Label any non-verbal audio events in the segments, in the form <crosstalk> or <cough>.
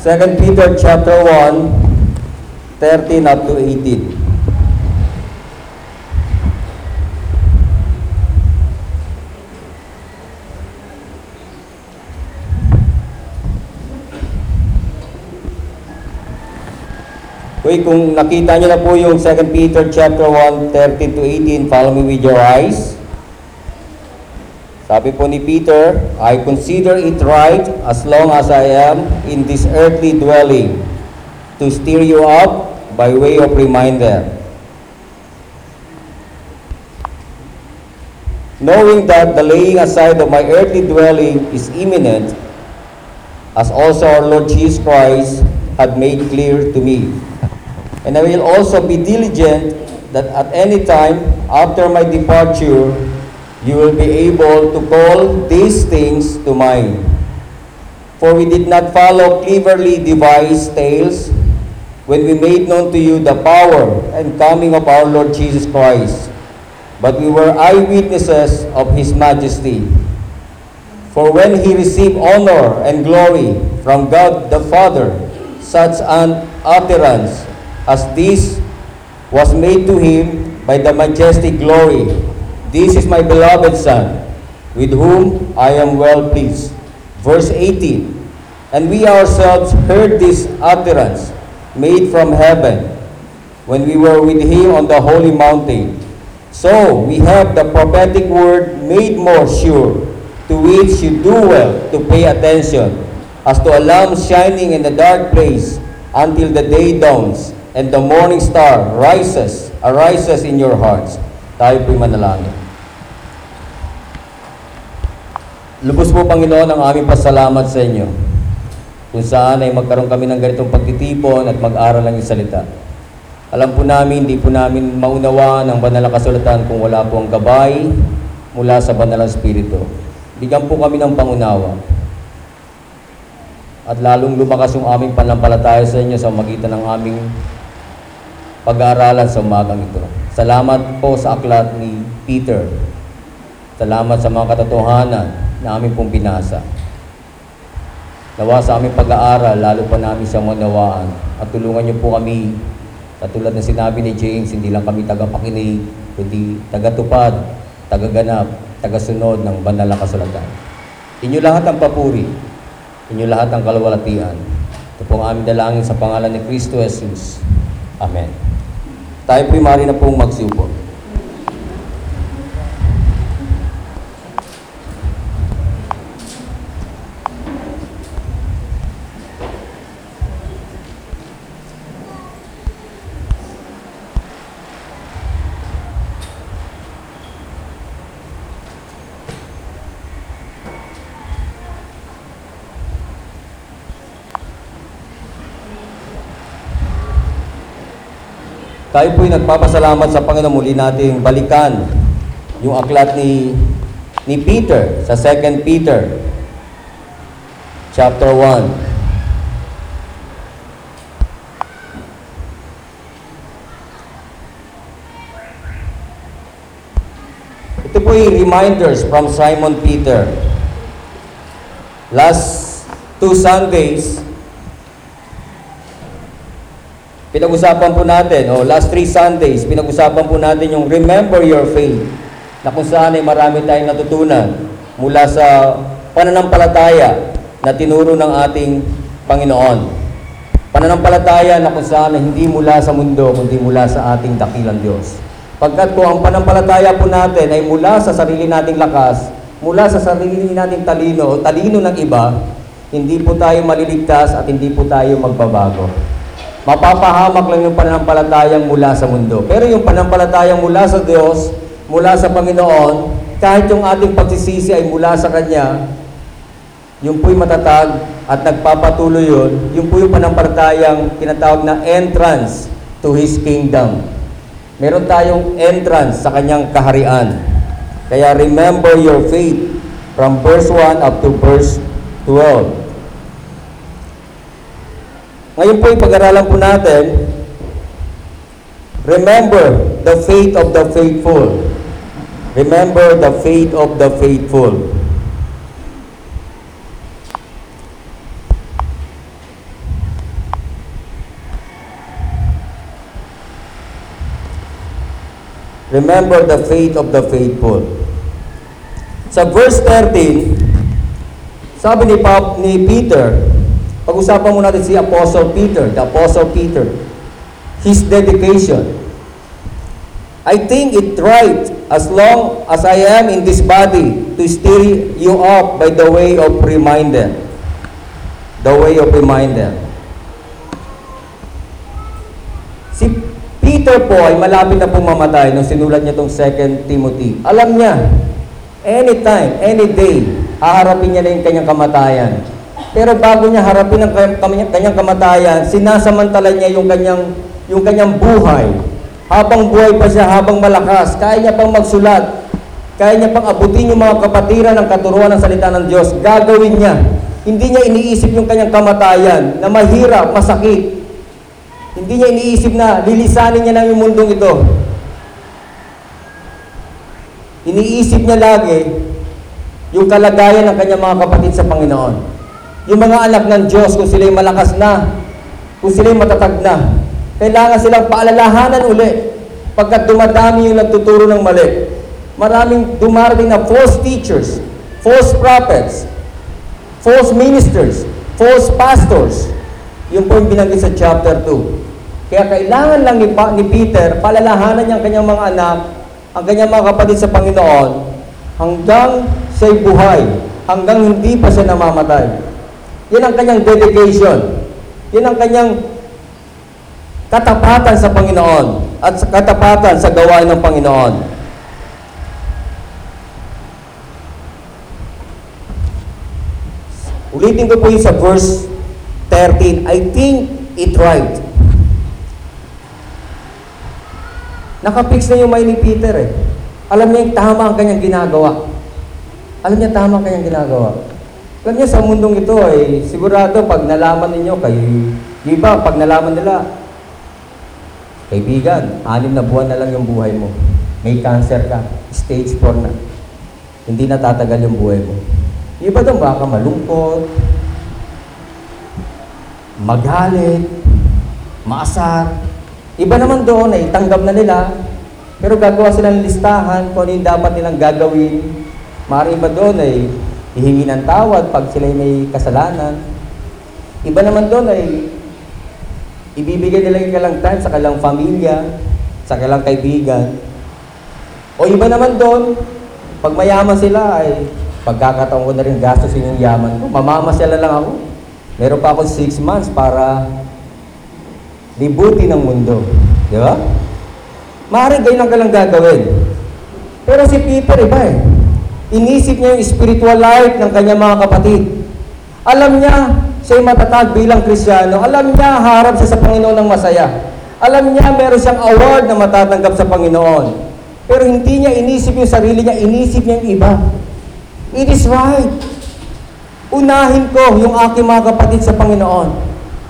2 Peter chapter 1, 13 up to 18. Uy, kung nakita niyo na po yung 2 Peter chapter 1, 13 to 18, follow me with your eyes. Sabi po ni Peter, I consider it right as long as I am in this earthly dwelling to stir you up by way of reminder. Knowing that the laying aside of my earthly dwelling is imminent, as also our Lord Jesus Christ had made clear to me. And I will also be diligent that at any time after my departure, you will be able to call these things to mind. For we did not follow cleverly devised tales when we made known to you the power and coming of our Lord Jesus Christ, but we were eyewitnesses of his majesty. For when he received honor and glory from God the Father, such an utterance as this was made to him by the majestic glory. This is my beloved Son, with whom I am well pleased. Verse 18 And we ourselves heard this utterance made from heaven when we were with him on the holy mountain. So we have the prophetic word made more sure, to which you do well to pay attention, as to a lamp shining in the dark place until the day dawns and the morning star rises, arises in your hearts. Tayo po'y manalangin. Lubos po, Panginoon, ang aming pasalamat sa inyo. Kung saan ay magkaroon kami ng ganitong pagtitipon at mag-aral ng salita. Alam po namin, hindi po namin maunawa ng banal na kasulatan kung wala po ang gabay mula sa banal na Espiritu. Bigyan po kami ng pangunawa. At lalong lumakas yung aming panampalataya sa inyo sa magitan ng aming pag-aaralan sa umagang ito. Salamat po sa aklat ni Peter. Salamat sa mga katotohanan na aming pong binasa. Nawa sa aming pag-aaral, lalo pa namin siyang manawaan. At tulungan niyo po kami, katulad ng sinabi ni James, hindi lang kami tagapakinig, kundi tagatupad, tagaganap, tagasunod ng banal na kasulatan. Inyo lahat ang papuri, inyo lahat ang kalawalatian. Ito po ang aming dalangin sa pangalan ni Kristo Jesus. Amen. Tayo po'y mari na pong magsiupo. Tayo po'y nagpapasalamat sa Panginoon muli nating balikan yung aklat ni ni Peter sa 2 Peter chapter 1. Ito po yung reminders from Simon Peter. Last two Sundays, Pinag-usapan po natin, o last three Sundays, pinag-usapan po natin yung Remember Your Faith, na kung saan ay marami tayong natutunan mula sa pananampalataya na tinuro ng ating Panginoon. Pananampalataya na kung saan ay hindi mula sa mundo, kundi mula sa ating dakilang Diyos. Pagkat po ang panampalataya po natin ay mula sa sarili nating lakas, mula sa sarili nating talino o talino ng iba, hindi po tayo maliligtas at hindi po tayo magbabago. Mapapahamak lang yung pananampalatayang mula sa mundo. Pero yung pananampalatayang mula sa Diyos, mula sa Panginoon, kahit yung ating pagsisisi ay mula sa Kanya, yung po'y matatag at nagpapatuloy yun, yung po yung pananampalatayang tinatawag na entrance to His kingdom. Meron tayong entrance sa Kanyang kaharian. Kaya remember your faith from verse 1 up to verse 12. Ngayon po ipag-aralan po natin, Remember the faith of the faithful. Remember the faith of the faithful. Remember the faith of the faithful. Sa verse 13, sabi ni, Pop, ni Peter, pag-usapan mo natin si Apostle Peter, the Apostle Peter, his dedication. I think it right as long as I am in this body to stir you up by the way of reminder. The way of reminder. Si Peter po ay malapit na pong mamatay nung sinulat niya itong 2 Timothy. Alam niya, anytime, any day, haharapin niya na yung kanyang kamatayan. Pero bago niya harapin ang kanyang- kamatayan, sinasamantala niya yung kanyang, yung kanyang buhay. Habang buhay pa siya, habang malakas, kaya niya pang magsulat, kaya niya pang abutin yung mga kapatiran ng katuruan ng salita ng Diyos. Gagawin niya. Hindi niya iniisip yung kanyang kamatayan na mahirap, masakit. Hindi niya iniisip na lilisanin niya lang yung mundong ito. Iniisip niya lagi yung kalagayan ng kanyang mga kapatid sa Panginoon. Yung mga anak ng Diyos, kung sila'y malakas na, kung sila'y matatag na, kailangan silang paalalahanan uli pagkat dumadami yung nagtuturo ng mali. Maraming dumarating na false teachers, false prophets, false ministers, false pastors. Yun po yung binanggit sa chapter 2. Kaya kailangan lang ni, Pa- ni Peter palalahanan niya ang kanyang mga anak, ang kanyang mga kapatid sa Panginoon, hanggang siya'y buhay, hanggang hindi pa siya namamatay. Yan ang kanyang dedication. Yan ang kanyang katapatan sa Panginoon at sa katapatan sa gawain ng Panginoon. Ulitin ko po yung sa verse 13. I think it right. Nakapix na yung mind ni Peter eh. Alam niya yung tama ang kanyang ginagawa. Alam niya tama ang kanyang ginagawa. Alam niya sa mundong ito ay sigurado pag nalaman ninyo kayo, di ba pag nalaman nila, kaibigan, anim na buwan na lang yung buhay mo. May cancer ka, stage 4 na. Hindi na tatagal yung buhay mo. Iba doon baka malungkot, magalit, maasar. Iba naman doon ay tanggap na nila, pero gagawa sila listahan kung ano dapat nilang gagawin. Maaari iba doon ay hihingi ng tawad pag sila may kasalanan. Iba naman doon ay ibibigay nila yung kailang time sa kailang pamilya, sa kailang kaibigan. O iba naman doon, pag mayaman sila ay pagkakataon ko na rin gastusin yung yaman ko. Mamamasyala lang ako. Meron pa ako six months para libuti ng mundo. Di ba? Maaaring ganyan ka lang gagawin. Pero si Peter iba eh. Inisip niya yung spiritual life ng kanyang mga kapatid. Alam niya, siya'y matatag bilang Krisyano. Alam niya, harap siya sa Panginoon ng masaya. Alam niya, meron siyang award na matatanggap sa Panginoon. Pero hindi niya inisip yung sarili niya, inisip niya yung iba. It is right. Unahin ko yung aking mga kapatid sa Panginoon.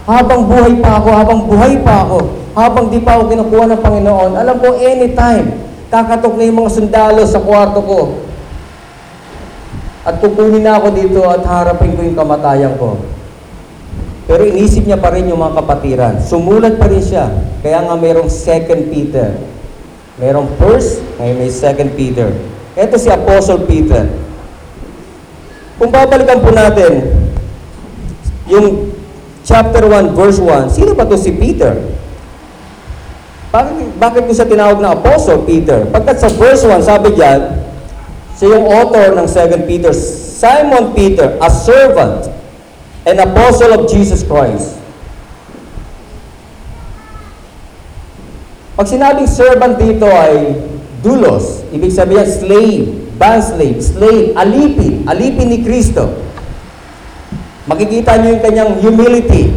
Habang buhay pa ako, habang buhay pa ako, habang di pa ako kinukuha ng Panginoon, alam ko anytime, kakatok na yung mga sundalo sa kwarto ko. At kukunin na ako dito at harapin ko yung kamatayan ko. Pero inisip niya pa rin yung mga kapatiran. Sumulat pa rin siya. Kaya nga merong second Peter. Merong first, ngayon may second Peter. Ito si Apostle Peter. Kung babalikan po natin, yung chapter 1, verse 1, sino ba to si Peter? Bakit, bakit ko siya tinawag na Apostle Peter? Pagkat sa verse 1, sabi diyan, siya yung author ng 2 Peter, Simon Peter, a servant and apostle of Jesus Christ. Pag sinabing servant dito ay doulos, ibig sabihin slave, bond slave, slave, alipin, alipin ni Kristo. Makikita niyo yung kanyang humility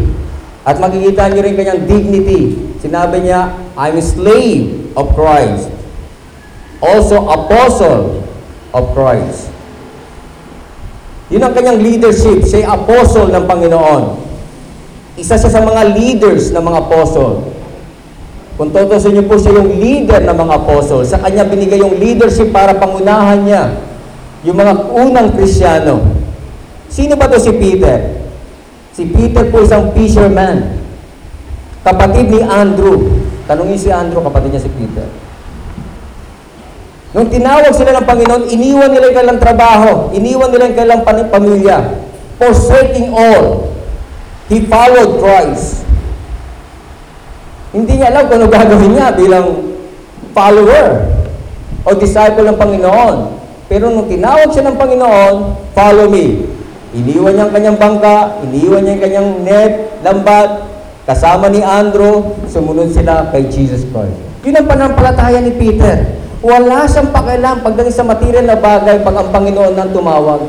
at makikita niyo rin kanyang dignity. Sinabi niya, I'm a slave of Christ. Also apostle of Christ. Yun ang kanyang leadership. Siya ay apostle ng Panginoon. Isa siya sa mga leaders ng mga apostle. Kung tutusin niyo po siya yung leader ng mga apostle, sa kanya binigay yung leadership para pangunahan niya yung mga unang Kristiyano. Sino ba to si Peter? Si Peter po isang fisherman. Kapatid ni Andrew. Tanungin si Andrew, kapatid niya si Peter. Nung tinawag sila ng Panginoon, iniwan nila yung kailang trabaho, iniwan nila yung kailang pamilya, forsaking all. He followed Christ. Hindi niya alam kung ano gagawin niya bilang follower o disciple ng Panginoon. Pero nung tinawag siya ng Panginoon, follow me. Iniwan niya ang kanyang bangka, iniwan niya ang kanyang net, lambat, kasama ni Andrew, sumunod sila kay Jesus Christ. Yun ang panampalataya ni Peter. Wala siyang pakialam pagdating sa material na bagay pag ang Panginoon nang tumawag.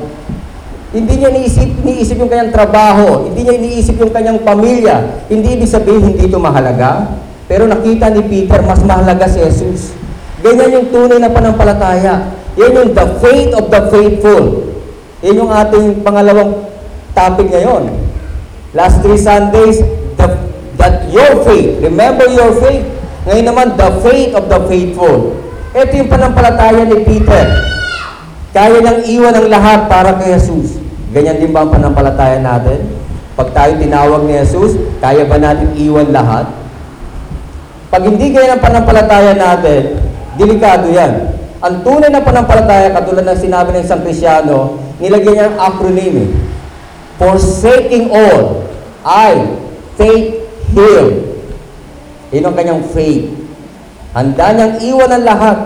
Hindi niya iniisip, iniisip yung kanyang trabaho, hindi niya iniisip yung kanyang pamilya. Hindi ibig sabihin hindi ito mahalaga. Pero nakita ni Peter, mas mahalaga si Jesus. Ganyan yung tunay na panampalataya. Yan yung the faith of the faithful. Yan yung ating pangalawang topic ngayon. Last three Sundays, the, that your faith, remember your faith. Ngayon naman, the faith of the faithful. Ito yung panampalataya ni Peter. Kaya niyang iwan ang lahat para kay Jesus. Ganyan din ba ang panampalataya natin? Pag tayo tinawag ni Jesus, kaya ba natin iwan lahat? Pag hindi ganyan ang panampalataya natin, delikado yan. Ang tunay na panampalataya, katulad ng sinabi ng isang Krisyano, nilagyan niya ang acronym eh. Forsaking all, I, faith, Him. Yun ang kanyang faith. Handa niyang iwan ang lahat.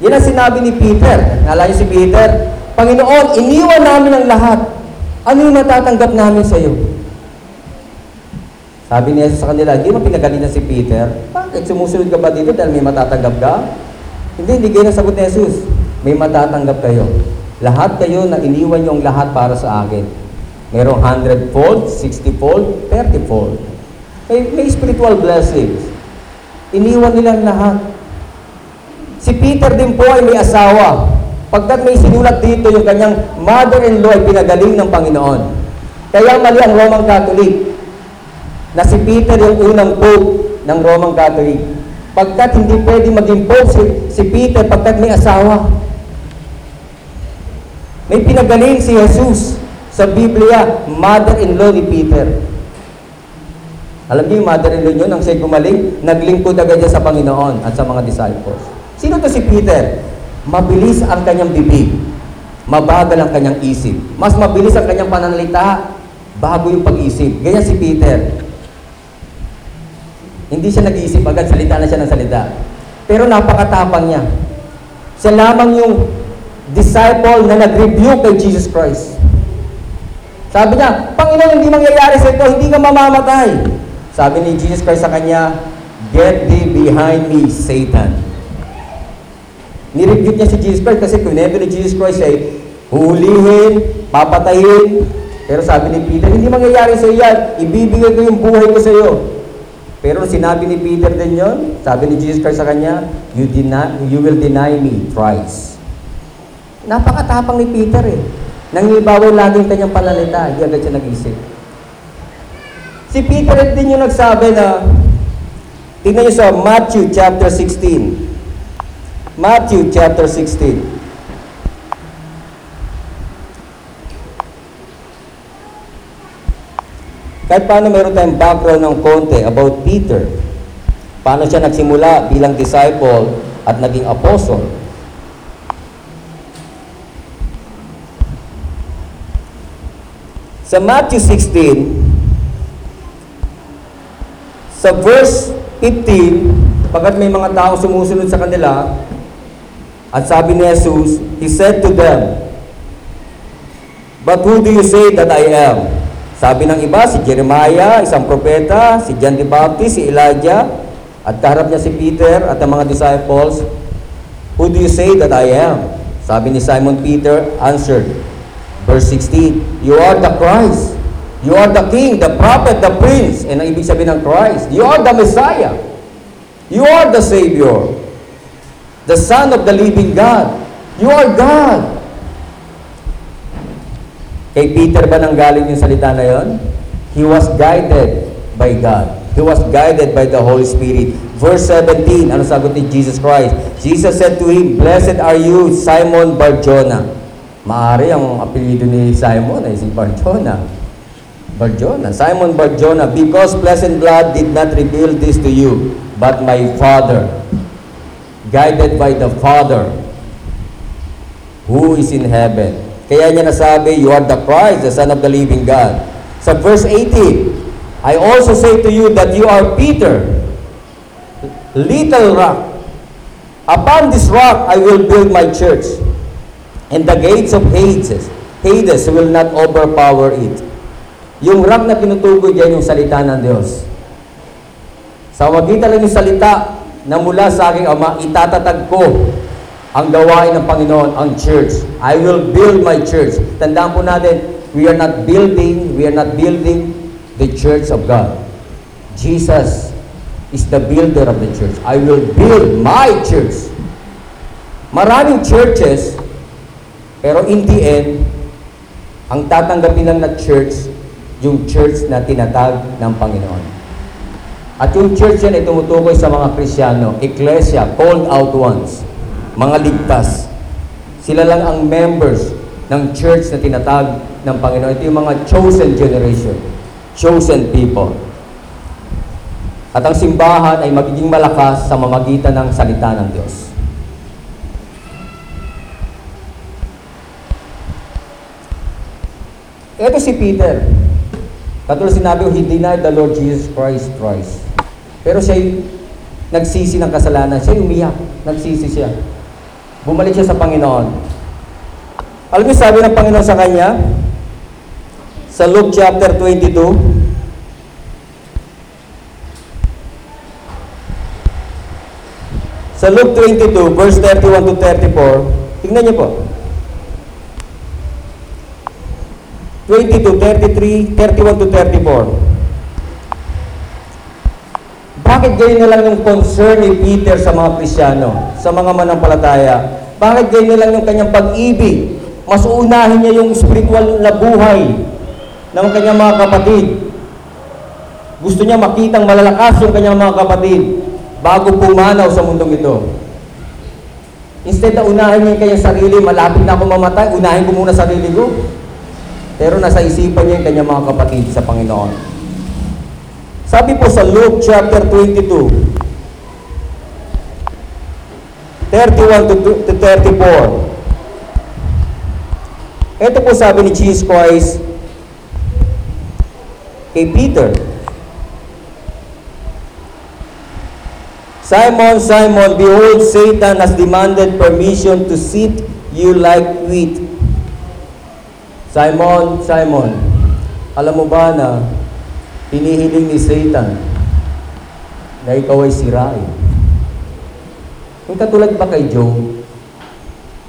Yan ang sinabi ni Peter. Nalala si Peter? Panginoon, iniwan namin ang lahat. Ano yung matatanggap namin sa iyo? Sabi ni Jesus sa kanila, hindi mo pinagalitan si Peter. Bakit sumusunod ka ba dito dahil may matatanggap ka? Hindi, hindi ganyan ang sagot ni Jesus. May matatanggap kayo. Lahat kayo na iniwan yung lahat para sa akin. Merong 100-fold, 60-fold, 30-fold. May, may spiritual blessings. Iniwan nila ang lahat. Si Peter din po ay may asawa. Pagkat may sinulat dito yung kanyang mother-in-law ay pinagaling ng Panginoon. Kaya mali ang Roman Catholic na si Peter yung unang pope ng Roman Catholic. Pagkat hindi pwede maging pope si, si Peter pagkat may asawa. May pinagaling si Jesus sa Biblia, mother-in-law ni Peter. Alam niyo yung mother-in-law niyo, nang siya gumaling, naglingkod agad niya sa Panginoon at sa mga disciples. Sino to si Peter? Mabilis ang kanyang bibig. Mabagal ang kanyang isip. Mas mabilis ang kanyang pananalita bago yung pag-isip. Ganyan si Peter. Hindi siya nag-iisip agad, salita na siya ng salita. Pero napakatapang niya. Siya lamang yung disciple na nag-review kay Jesus Christ. Sabi niya, Panginoon, hindi mangyayari sa ito, hindi ka mamamatay. Sabi ni Jesus Christ sa kanya, Get thee behind me, Satan. Nirebuke niya si Jesus Christ kasi kunento ni Jesus Christ ay huhulihin, papatayin. Pero sabi ni Peter, hindi mangyayari sa iyo. Ibibigay ko yung buhay ko sa iyo. Pero sinabi ni Peter din yon, sabi ni Jesus Christ sa kanya, you, deny, you will deny me thrice. Napakatapang ni Peter eh. Nangibabaw lagi ang kanyang panalita, hindi agad siya nag-isip. Si Peter din yung nagsabi na, tingnan niyo sa Matthew chapter 16. Matthew chapter 16. Kahit paano meron tayong background ng konti about Peter. Paano siya nagsimula bilang disciple at naging apostle. Sa Matthew 16, sa verse 15, pagkat may mga tao sumusunod sa kanila, at sabi ni Jesus, He said to them, But who do you say that I am? Sabi ng iba, si Jeremiah, isang propeta, si John the Baptist, si Elijah, at kaharap niya si Peter at ang mga disciples, Who do you say that I am? Sabi ni Simon Peter, answered, verse 16, You are the Christ. You are the King, the Prophet, the Prince. And ang ibig sabihin ng Christ, You are the Messiah. You are the Savior. The Son of the living God. You are God. Kay Peter ba nang galing yung salita na yon? He was guided by God. He was guided by the Holy Spirit. Verse 17, ano sagot ni Jesus Christ? Jesus said to him, Blessed are you, Simon Barjona. Maari ang apelido ni Simon ay si Barjona. Barjona. Simon Barjona, because flesh and blood did not reveal this to you, but my Father. guided by the Father who is in heaven. Kaya niya nasabi, You are the Christ, the Son of the living God. Sa verse 18, I also say to you that you are Peter, little rock. Upon this rock I will build my church, and the gates of Hades, Hades will not overpower it. Yung rock na tinutukoy diyan yung salita ng Diyos. Sa magitan lang yung salita na mula sa aking Ama, itatatag ko ang gawain ng Panginoon, ang church. I will build my church. Tandaan po natin, we are not building, we are not building the church of God. Jesus is the builder of the church. I will build my church. Maraming churches, pero in the end, ang tatanggapin lang na church, yung church na tinatag ng Panginoon. At yung church yan ay tumutukoy sa mga Krisyano, Ecclesia, called out ones, mga ligtas. Sila lang ang members ng church na tinatag ng Panginoon. Ito yung mga chosen generation, chosen people. At ang simbahan ay magiging malakas sa mamagitan ng salita ng Diyos. Ito si Peter. Katulad sinabi ko, he denied the Lord Jesus Christ twice. Pero siya nagsisi ng kasalanan. Siya umiyak. Nagsisi siya. Bumalik siya sa Panginoon. Alam niyo sabi ng Panginoon sa kanya? Sa Luke chapter 22, Sa Luke 22, verse 31 to 34, tingnan niyo po. 22, 33, 31 to 34. Bakit ganyan na lang yung concern ni Peter sa mga Krisyano, sa mga manampalataya? Bakit ganyan na lang yung kanyang pag-ibig? Mas uunahin niya yung spiritual na buhay ng kanyang mga kapatid. Gusto niya makitang malalakas yung kanyang mga kapatid bago pumanaw sa mundong ito. Instead na unahin niya yung kanyang sarili, malapit na ako mamatay, unahin ko muna sarili ko. Pero nasa isipan niya yung kanyang mga kapatid sa Panginoon. Sabi po sa Luke chapter 22, 31 to, to 34. Ito po sabi ni Jesus Christ kay Peter, Simon, Simon, behold, Satan has demanded permission to sift you like wheat. Simon, Simon, alam mo ba na hinihiling ni Satan na ikaw ay sirain? Yung katulad ba kay Job,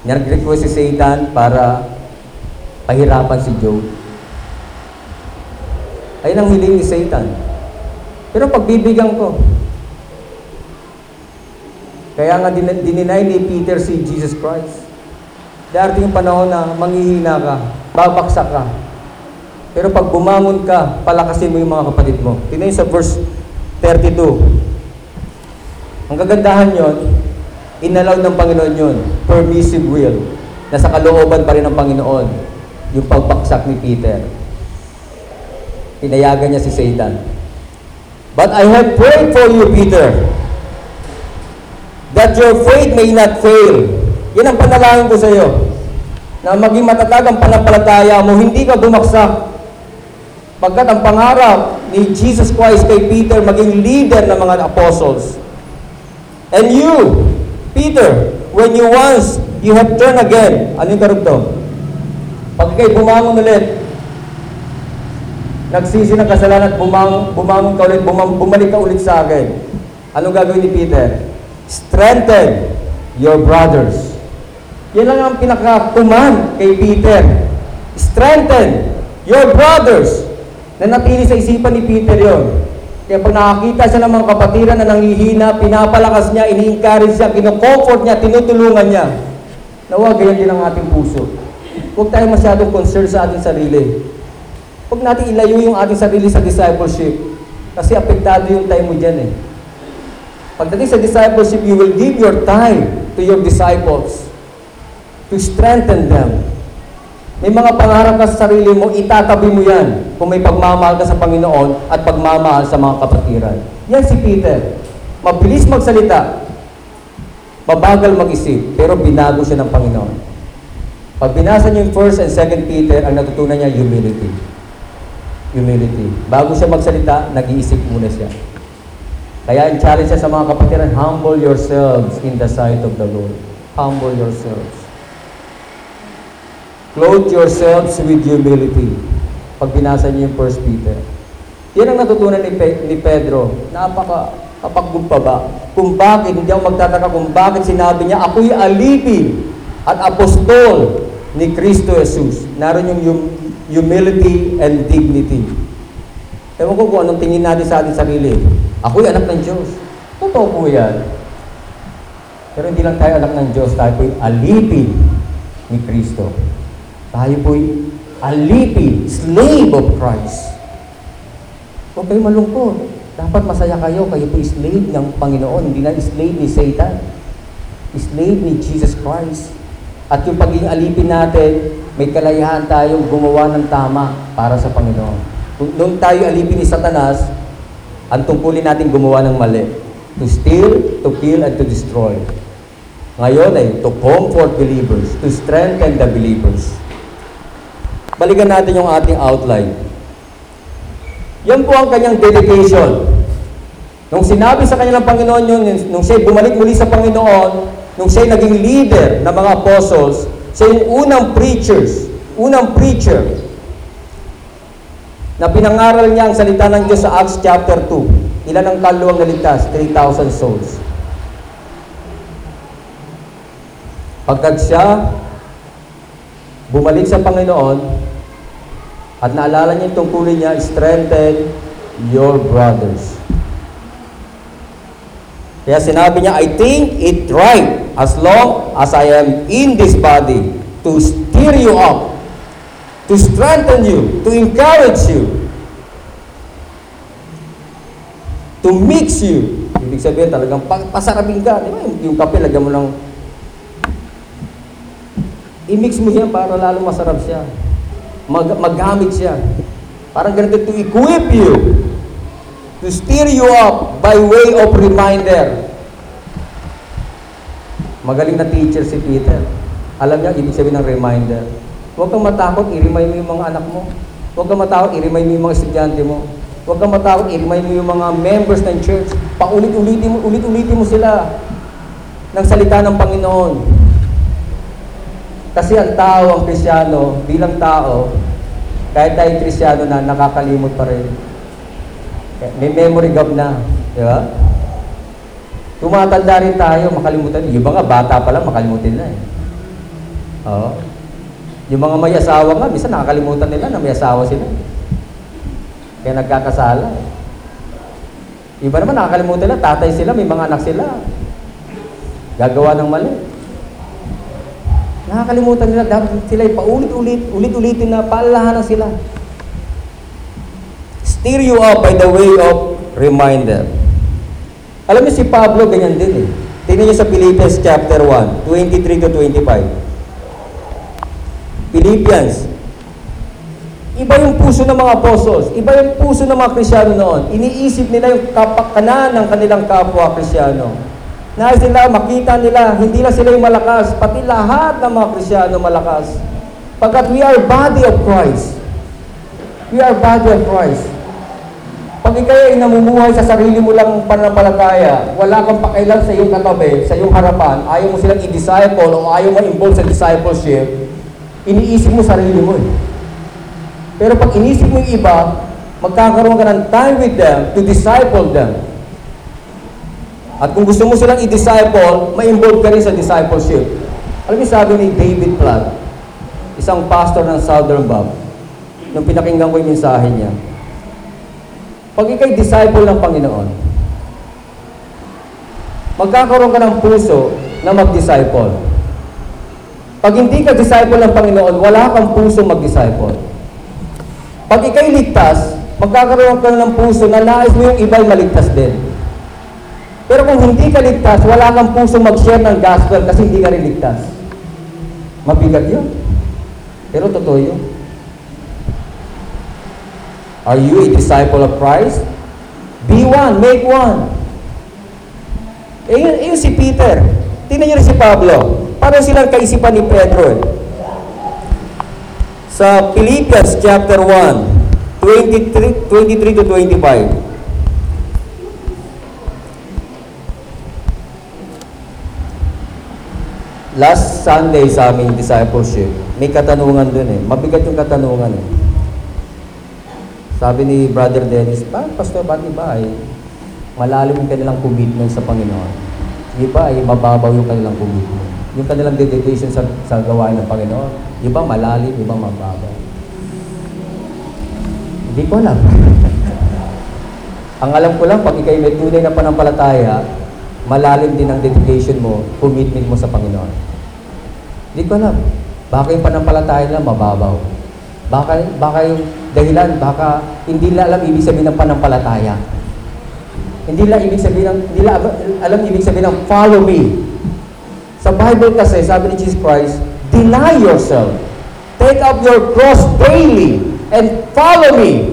nag-request si Satan para pahirapan si Job. Ayun ang hiling ni Satan. Pero pagbibigyan ko, kaya nga din- dininay ni Peter si Jesus Christ. Darating yung panahon na manghihina ka, babaksak ka. Pero pag bumangon ka, palakasin mo yung mga kapatid mo. Tingnan sa verse 32. Ang kagandahan yon, inalaw ng Panginoon yon, permissive will. Nasa kalooban pa rin ng Panginoon yung pagbaksak ni Peter. Pinayagan niya si Satan. But I have prayed for you, Peter, that your faith may not fail. Yan ang panalangin ko sa iyo. Na maging matatag ang panampalataya mo, hindi ka bumaksak. Pagkat ang pangarap ni Jesus Christ kay Peter, maging leader ng mga apostles. And you, Peter, when you once, you have turned again. Ano yung karugtong? Pag kayo bumangon ulit, nagsisi ng kasalanan at bumangon, bumangon ka ulit, bumang, bumalik ka ulit sa akin. Anong gagawin ni Peter? Strengthen your brothers. Yan lang ang pinaka-command kay Peter. Strengthen your brothers. Na napili sa isipan ni Peter yon. Kaya pag nakakita siya ng mga kapatiran na nanghihina, pinapalakas niya, ini-encourage siya, kino-comfort niya, tinutulungan niya. Nawa, ganyan din ang ating puso. Huwag tayo masyadong concerned sa ating sarili. Huwag natin ilayo yung ating sarili sa discipleship. Kasi apektado yung time mo dyan eh. Pagdating sa discipleship, you will give your time to your disciples to strengthen them. May mga pangarap ka sa sarili mo, itatabi mo yan kung may pagmamahal ka sa Panginoon at pagmamahal sa mga kapatiran. Yan si Peter. Mabilis magsalita. mabagal mag-isip, pero binago siya ng Panginoon. Pag binasa niyo yung 1st and 2nd Peter, ang natutunan niya, humility. Humility. Bago siya magsalita, nag-iisip muna siya. Kaya ang challenge siya sa mga kapatiran, humble yourselves in the sight of the Lord. Humble yourselves. Clothe yourselves with humility. Pag binasa niyo yung 1 Peter. Yan ang natutunan ni, Pe- ni Pedro. Napaka kapaggumpaba. Kung bakit, hindi ako magtataka kung bakit sinabi niya, ako'y alipin at apostol ni Kristo Jesus. Naroon yung hum- humility and dignity. Ewan ko kung anong tingin natin sa ating sarili. Ako'y anak ng Diyos. Totoo po yan. Pero hindi lang tayo anak ng Diyos, tayo po'y alipin ni Kristo. Tayo po'y alipin, slave of Christ. Huwag kayo malungkot. Dapat masaya kayo. Kayo po'y slave ng Panginoon. Hindi na slave ni Satan. Slave ni Jesus Christ. At yung pagiging alipin natin, may kalayahan tayong gumawa ng tama para sa Panginoon. Kung nung tayo alipin ni Satanas, ang tungkulin natin gumawa ng mali. To steal, to kill, and to destroy. Ngayon ay to comfort believers, to strengthen the believers. Balikan natin yung ating outline. Yan po ang kanyang dedication. Nung sinabi sa kanya ng Panginoon yun, nung siya bumalik muli sa Panginoon, nung siya naging leader ng mga apostles, siya yung unang preachers, unang preacher, na pinangaral niya ang salita ng Diyos sa Acts chapter 2. Ilan ang kaluluwang naligtas? 3,000 souls. Pagkat siya bumalik sa Panginoon at naalala niya yung tungkulin niya, strengthen your brothers. Kaya sinabi niya, I think it right as long as I am in this body to steer you up, to strengthen you, to encourage you, to mix you. Ibig sabihin talagang pa- pasarapin ka. Di ba? Yung kape, lagyan mo ng i-mix mo yan para lalo masarap siya. Mag maggamit siya. Parang ganito to equip you. To steer you up by way of reminder. Magaling na teacher si Peter. Alam niya, ibig sabihin ng reminder. Huwag kang matakot, i-remind mo yung mga anak mo. Huwag kang matakot, i-remind mo yung mga estudyante mo. Huwag kang matakot, i-remind mo yung mga members ng church. Paulit-ulitin mo, ulit-ulitin mo sila ng salita ng Panginoon. Kasi ang tao, ang Krisyano, bilang tao, kahit tayo Krisyano na, nakakalimot pa rin. May memory gap na. Di ba? Tumatanda rin tayo, makalimutan. Yung mga bata pa lang, makalimutin na eh. Oo. Yung mga may asawa nga, minsan nakakalimutan nila na may asawa sila. Kaya nagkakasala. eh. Iba naman nakakalimutan nila, tatay sila, may mga anak sila. Gagawa ng mali. Nakakalimutan nila, dapat sila paulit-ulit, ulit-ulitin na paalahanan sila. Steer you up by the way of reminder. Alam niyo si Pablo, ganyan din eh. Tingnan niyo sa Philippians chapter 1, 23 to 25. Philippians, iba yung puso ng mga apostles, iba yung puso ng mga Krisyano noon. Iniisip nila yung kapakanan ng kanilang kapwa Krisyano. Nais nila, makita nila, hindi lang sila yung malakas, pati lahat ng mga Krisyano malakas. Pagkat we are body of Christ. We are body of Christ. Pag ikaw ay namumuhay sa sarili mo lang pananampalataya, wala kang pakailan sa iyong katabi, sa iyong harapan, ayaw mo silang i-disciple o ayaw mo involve sa discipleship, iniisip mo sarili mo eh. Pero pag inisip mo yung iba, magkakaroon ka ng time with them to disciple them. At kung gusto mo silang i-disciple, ma-involve ka rin sa discipleship. Alam mo sabi ni David Platt, isang pastor ng Southern Bob, nung pinakinggan ko yung mensahe niya, pag ikay disciple ng Panginoon, magkakaroon ka ng puso na mag-disciple. Pag hindi ka disciple ng Panginoon, wala kang puso mag-disciple. Pag ikay ligtas, magkakaroon ka ng puso na nais mo yung iba'y maligtas din. Pero kung hindi ka ligtas, wala kang puso mag-share ng gospel kasi hindi ka rin ligtas. Mabigat yun. Pero totoo yun. Are you a disciple of Christ? Be one, make one. Eh yun, si Peter. Tingnan niyo si Pablo. Parang silang kaisipan ni Pedro eh. Sa Philippians chapter 1, 23, 23 to 25. Last Sunday sa aming discipleship, may katanungan dun eh. Mabigat yung katanungan eh. Sabi ni Brother Dennis, ba, Pastor, ba't iba ay malalim yung kanilang commitment sa Panginoon? Iba ay mababaw yung kanilang commitment. Yung kanilang dedication sa, sa gawain ng Panginoon. Iba malalim, iba mababaw. Hindi ko alam. ang alam ko lang, pag ikay may tunay na panampalataya, malalim din ang dedication mo, commitment mo sa Panginoon. Hindi ko alam. Baka yung panampalataya nila mababaw. Baka, baka yung dahilan, baka hindi nila alam ibig sabihin ng panampalataya. Hindi nila ibig sabihin ng, hindi nila alam ibig sabihin ng follow me. Sa Bible kasi, sabi ni Jesus Christ, deny yourself. Take up your cross daily and follow me.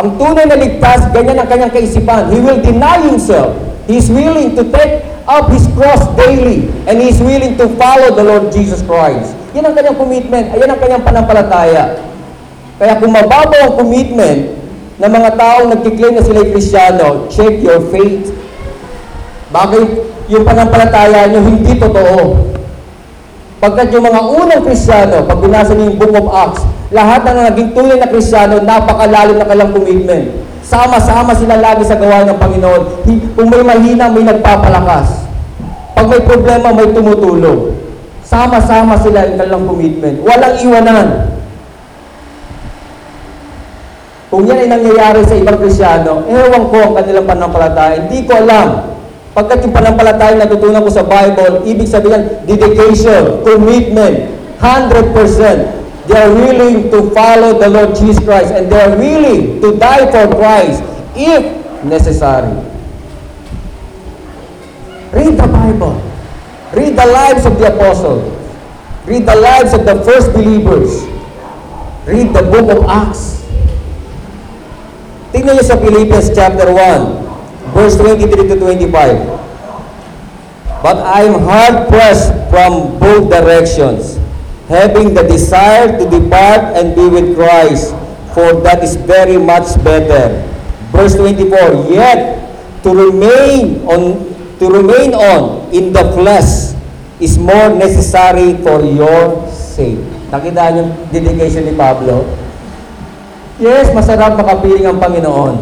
Ang tunay na ligtas, ganyan ang kanyang kaisipan. He will deny himself. He is willing to take up his cross daily and he is willing to follow the Lord Jesus Christ. Yan ang kanyang commitment. Ayan ang kanyang panampalataya. Kaya kung mababaw ang commitment ng mga taong nagkiklaim na sila'y Kristiyano, check your faith. Bakit yung panampalataya nyo hindi totoo? Pagkat yung mga unang Kristiyano, pag binasa niyo yung Book of Acts, lahat ng naging tunay na Kristiyano, napakalalim na kanilang commitment. Sama-sama sila lagi sa gawa ng Panginoon. Kung may mahina, may nagpapalakas. Pag may problema, may tumutulong. Sama-sama sila yung kanilang commitment. Walang iwanan. Kung yan ay nangyayari sa ibang Krisyano, ewan ko ang kanilang panampalataya. Hindi ko alam. Pagkat yung panampalataya na natutunan ko sa Bible, ibig sabihin, dedication, commitment, 100%. They are willing to follow the Lord Jesus Christ and they are willing to die for Christ if necessary. Read the Bible. Read the lives of the apostles. Read the lives of the first believers. Read the book of Acts. Tingnan niyo sa Philippians chapter 1, verse 23 to 25. But I'm hard pressed from both directions, having the desire to depart and be with Christ, for that is very much better. Verse 24, yet to remain on to remain on in the flesh is more necessary for your sake. Nakita niyo dedication ni Pablo? Yes, masarap makapiling ang Panginoon.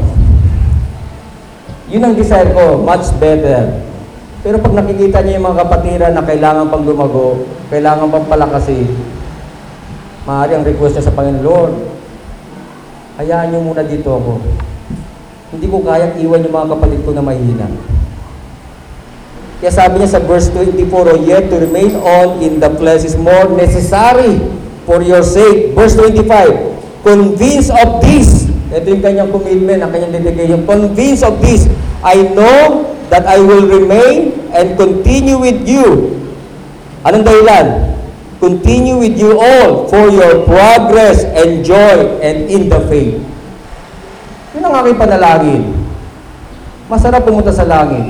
Yun ang desire ko, much better. Pero pag nakikita niyo yung mga kapatiran na kailangan pang lumago, kailangan pang palakasin, maaari ang request niya sa Panginoon, Lord, hayaan niyo muna dito ako. Hindi ko kayang iwan yung mga kapatid ko na mahina. Kaya sabi niya sa verse 24, oh, yet to remain on in the flesh is more necessary for your sake. Verse 25, convinced of this, ito yung kanyang commitment, ang kanyang dedication, convinced of this, I know that I will remain and continue with you. Anong dahilan? Continue with you all for your progress and joy and in the faith. Yun ang aking panalangin. Masarap pumunta sa langit.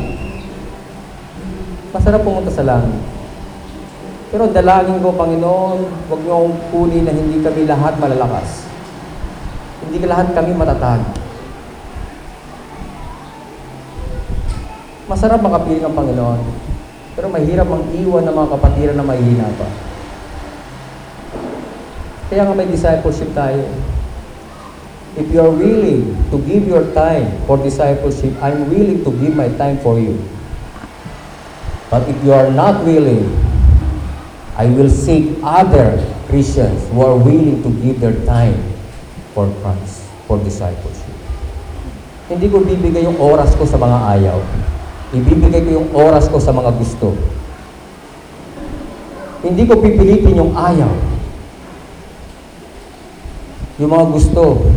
Masarap pumunta sa langit. Pero dalangin ko, Panginoon, huwag niyo akong kunin na hindi kami lahat malalakas. Hindi lahat kami matatag. Masarap makapiling ang Panginoon. Pero mahirap ang iwan ng mga kapatiran na mahihina pa. Kaya nga may discipleship tayo. If you are willing to give your time for discipleship, I'm willing to give my time for you. But if you are not willing, I will seek other Christians who are willing to give their time for Christ, for discipleship. Hindi ko bibigay yung oras ko sa mga ayaw. Ibibigay ko yung oras ko sa mga gusto. Hindi ko pipilitin yung ayaw. Yung mga gusto,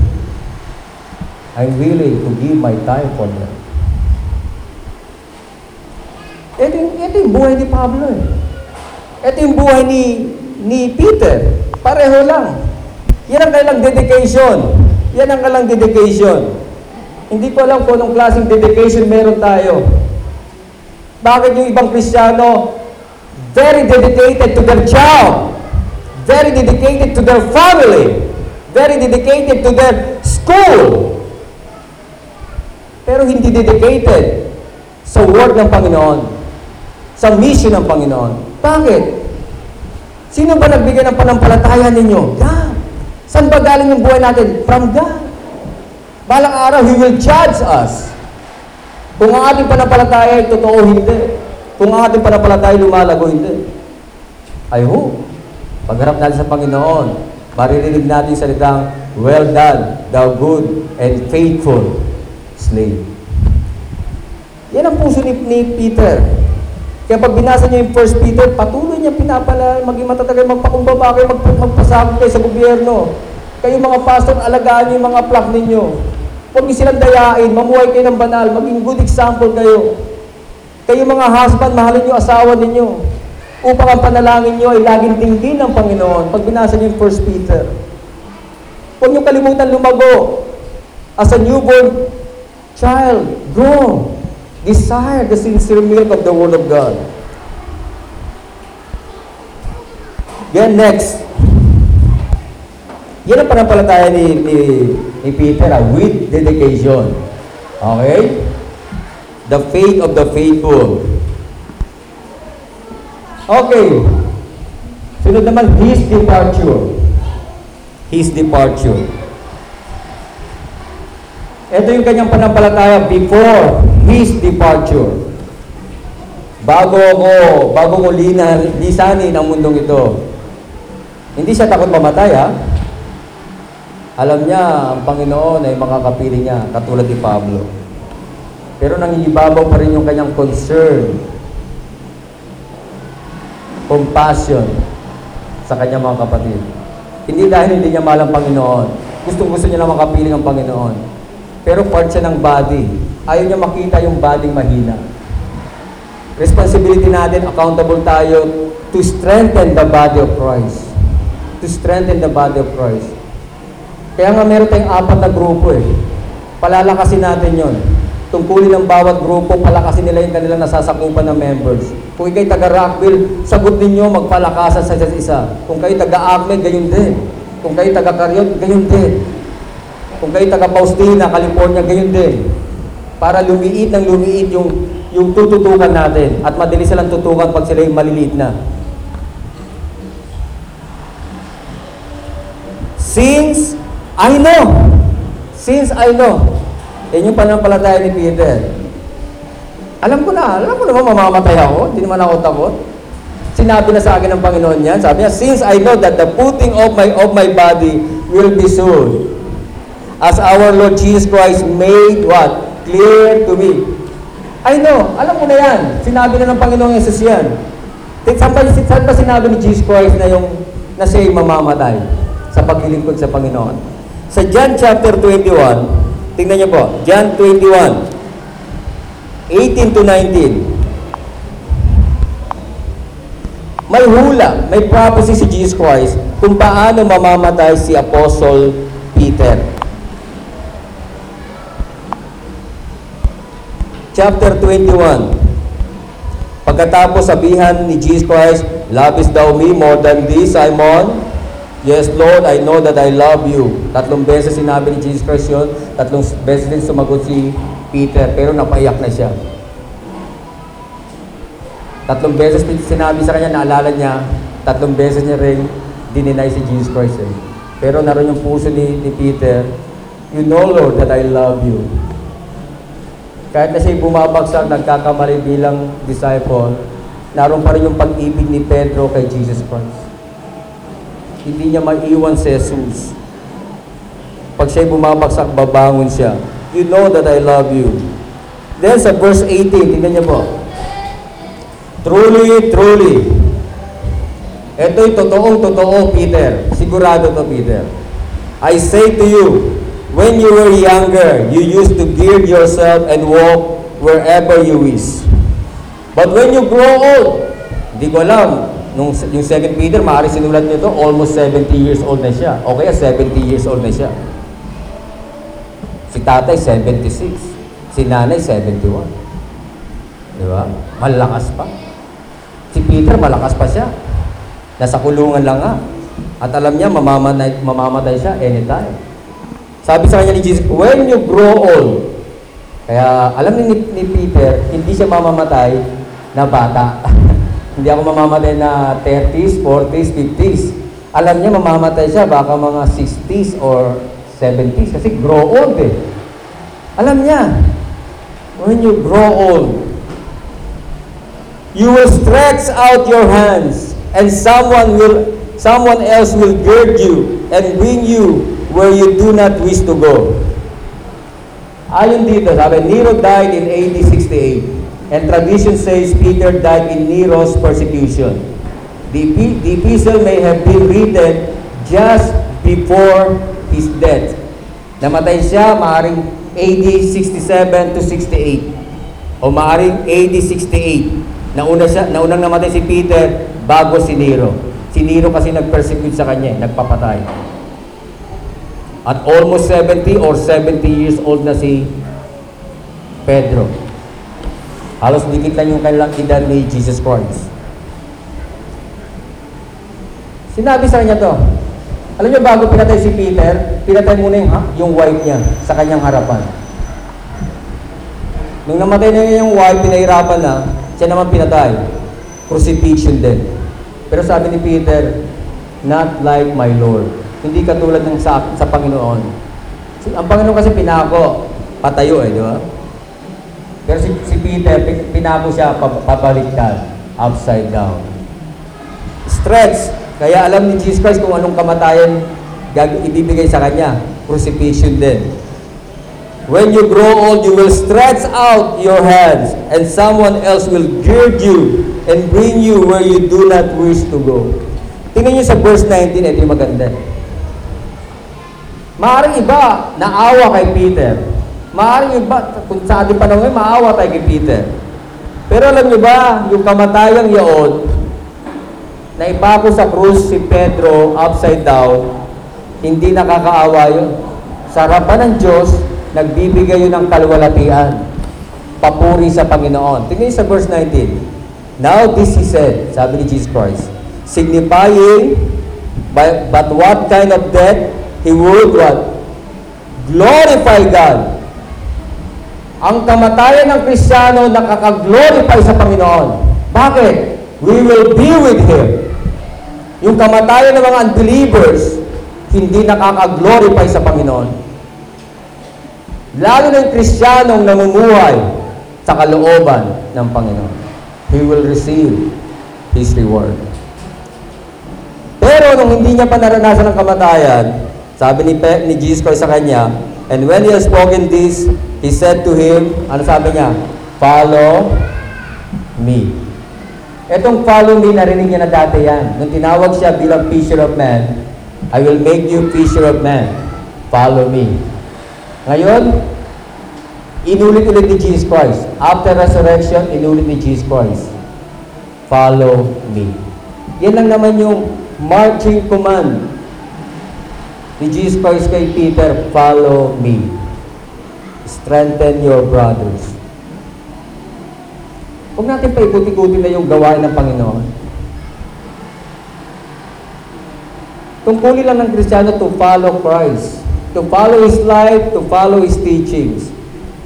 I'm willing to give my time for them. Ito ito yung buhay ni Pablo eh. Ito yung buhay ni, ni Peter. Pareho lang. Yan ang kailang dedication. Yan ang kailang dedication. Hindi ko alam kung anong klaseng dedication meron tayo. Bakit yung ibang Kristiyano, very dedicated to their job, very dedicated to their family, very dedicated to their school, pero hindi dedicated sa word ng Panginoon, sa mission ng Panginoon. Bakit? Sino ba nagbigay ng panampalataya ninyo? God. Saan ba galing yung buhay natin? From God. Balang araw, He will judge us. Kung ang ating panampalataya ay totoo, hindi. Kung ang ating panampalataya ay lumalago, hindi. I hope, pagharap natin sa Panginoon, maririnig natin salitang, Well done, thou good and faithful slave. Yan ang puso ni, ni Peter. Kaya pag binasa niyo yung 1 Peter, patuloy niya pinapala, maging matatag kayo, magpakumbaba kayo, mag, kayo sa gobyerno. Kayo mga pastor, alagaan niyo yung mga plak ninyo. Huwag niyo silang dayain, mamuhay kayo ng banal, maging good example kayo. Kayo mga husband, mahalin niyo asawa ninyo. Upang ang panalangin niyo ay laging dinggin ng Panginoon. Pag binasa niyo yung 1 Peter. Huwag niyo kalimutan lumago. As a newborn child, grow. Desire the sincere milk of the Word of God. Then next, yan ang panampalataya ni, ni, ni Peter, ah, with dedication. Okay? The faith of the faithful. Okay. Sunod naman, his departure. His departure. Ito yung kanyang panampalataya before his departure. Bago ako, bago ko lina, lisanin ang mundong ito. Hindi siya takot mamatay, ha? Alam niya, ang Panginoon ay makakapili niya, katulad ni Pablo. Pero nangingibabaw pa rin yung kanyang concern, compassion sa kanyang mga kapatid. Hindi dahil hindi niya mahal ang Panginoon. Gustong-gusto niya na makapiling ang Panginoon. Pero part siya ng body. Ayaw niya makita yung body mahina. Responsibility natin, accountable tayo to strengthen the body of Christ. To strengthen the body of Christ. Kaya nga meron tayong apat na grupo eh. Palalakasin natin yon. Tungkulin ng bawat grupo, palakasin nila yung kanilang nasasakupan ng members. Kung ikaw'y taga-Rockville, sagot ninyo magpalakasan sa isa. Kung kayo taga-Acme, gayon din. Kung kayo taga-Cariot, gayon din. Kung kayo taga-Paustina, California, gayon din. Para lumiit ng lumiit yung, yung tututukan natin at madali silang tutukan pag sila yung maliliit na. Since I know, since I know, yan yung panampalataya ni Peter. Alam ko na, alam ko naman mamamatay ako, hindi naman ako takot. Sinabi na sa akin ng Panginoon yan, sabi niya, since I know that the putting of my of my body will be soon, as our Lord Jesus Christ made what? Clear to me. I know, alam ko na yan. Sinabi na ng Panginoong Jesus yan. Saan ba, saan ba sinabi ni Jesus Christ na yung na siya'y mamamatay sa paglilingkod sa Panginoon? Sa John chapter 21, tingnan niyo po, John 21, 18 to 19. May hula, may prophecy si Jesus Christ kung paano mamamatay si Apostle Peter. Chapter 21. Pagkatapos sabihan ni Jesus Christ, Lovest thou me more than this, Simon? Yes, Lord, I know that I love you. Tatlong beses sinabi ni Jesus Christ yun. Tatlong beses din sumagot si Peter, pero napaiyak na siya. Tatlong beses din sinabi sa kanya, naalala niya, tatlong beses niya rin dininay si Jesus Christ. Eh. Pero naroon yung puso ni, ni Peter, You know, Lord, that I love you. Kahit na siya'y bumabagsak, nagkakamali bilang disciple, naroon pa rin yung pag-ibig ni Pedro kay Jesus Christ. Hindi niya maiwan si Jesus. Pag siya'y bumabagsak, babangon siya. You know that I love you. Then sa verse 18, tingnan niyo po. Truly, truly. Ito'y totoong totoo, Peter. Sigurado to, Peter. I say to you, when you were younger, you used to gird yourself and walk wherever you wish. But when you grow old, hindi ko alam, nung, yung 2 Peter, maaari sinulat nito, almost 70 years old na siya. O kaya 70 years old na siya. Si tatay, 76. Si nanay, 71. Di ba? Malakas pa. Si Peter, malakas pa siya. Nasa kulungan lang nga. At alam niya, mamamatay, mamamatay siya anytime. Sabi sa kanya ni Jesus, when you grow old, kaya alam ni, ni Peter, hindi siya mamamatay na bata. <laughs> hindi ako mamamatay na 30s, 40s, 50s. Alam niya, mamamatay siya baka mga 60s or 70s kasi grow old eh. Alam niya, when you grow old, you will stretch out your hands and someone will someone else will gird you and bring you where you do not wish to go. Ayon dito, sabi, Nero died in AD 68 and tradition says Peter died in Nero's persecution. The, the epistle may have been written just before his death. Namatay siya maaring AD 67 to 68 o maaring AD 68. Nauna siya, naunang namatay si Peter bago si Nero. Si Nero kasi nag-persecute sa kanya, eh, nagpapatay. At almost 70 or 70 years old na si Pedro. Halos dikit lang yung kanilang edad ni Jesus Christ. Sinabi sa kanya to, alam niyo bago pinatay si Peter, pinatay muna yung, ha- yung wife niya sa kanyang harapan. Nung namatay na niya yung wife, pinahirapan na, siya naman pinatay. Crucifixion din. Pero sabi ni Peter, not like my Lord. Hindi katulad ng sa, sa Panginoon. Ang Panginoon kasi pinako, patayo eh, di ba? Pero si, si Peter, pin- pinako siya pa- pabaliktad, upside down. Stretch. Kaya alam ni Jesus Christ kung anong kamatayan ibibigay sa kanya. Crucifixion din. When you grow old, you will stretch out your hands, and someone else will gird you and bring you where you do not wish to go. Tingnan niyo sa verse 19, ito yung maganda. Maaring iba, naawa kay Peter. Maaring iba, kung sa ating panahon maawa tayo kay Peter. Pero alam niyo ba, yung kamatayang yaon, na ipako sa krus si Pedro upside down, hindi nakakaawa yun. Sa harapan ng Diyos, nagbibigay yun ng kalwalatian. Papuri sa Panginoon. Tingnan sa verse 19. Now this he said, sabi ni Jesus Christ, signifying by, but what kind of death he would what? Glorify God. Ang kamatayan ng Kristiyano nakaka-glorify sa Panginoon. Bakit? We will be with Him. Yung kamatayan ng mga unbelievers, hindi nakaka-glorify sa Panginoon. Lalo ng Kristiyanong namumuhay sa kalooban ng Panginoon. He will receive His reward. Pero nung hindi niya pa naranasan ang kamatayan, sabi ni, Pe, ni Jesus Christ sa kanya, And when he has spoken this, he said to him, ano sabi niya? Follow me. Etong follow me, narinig niya na dati yan. Nung tinawag siya bilang fisher of men, I will make you fisher of men. Follow me. Ngayon, inulit-ulit ni Jesus Christ. After resurrection, inulit ni Jesus Christ. Follow me. Yan lang naman yung marching command ni Jesus Christ kay Peter, follow me. Strengthen your brothers. Huwag natin paikuti-kuti na yung gawain ng Panginoon. Tungkulin lang ng Kristiyano to follow Christ, to follow His life, to follow His teachings.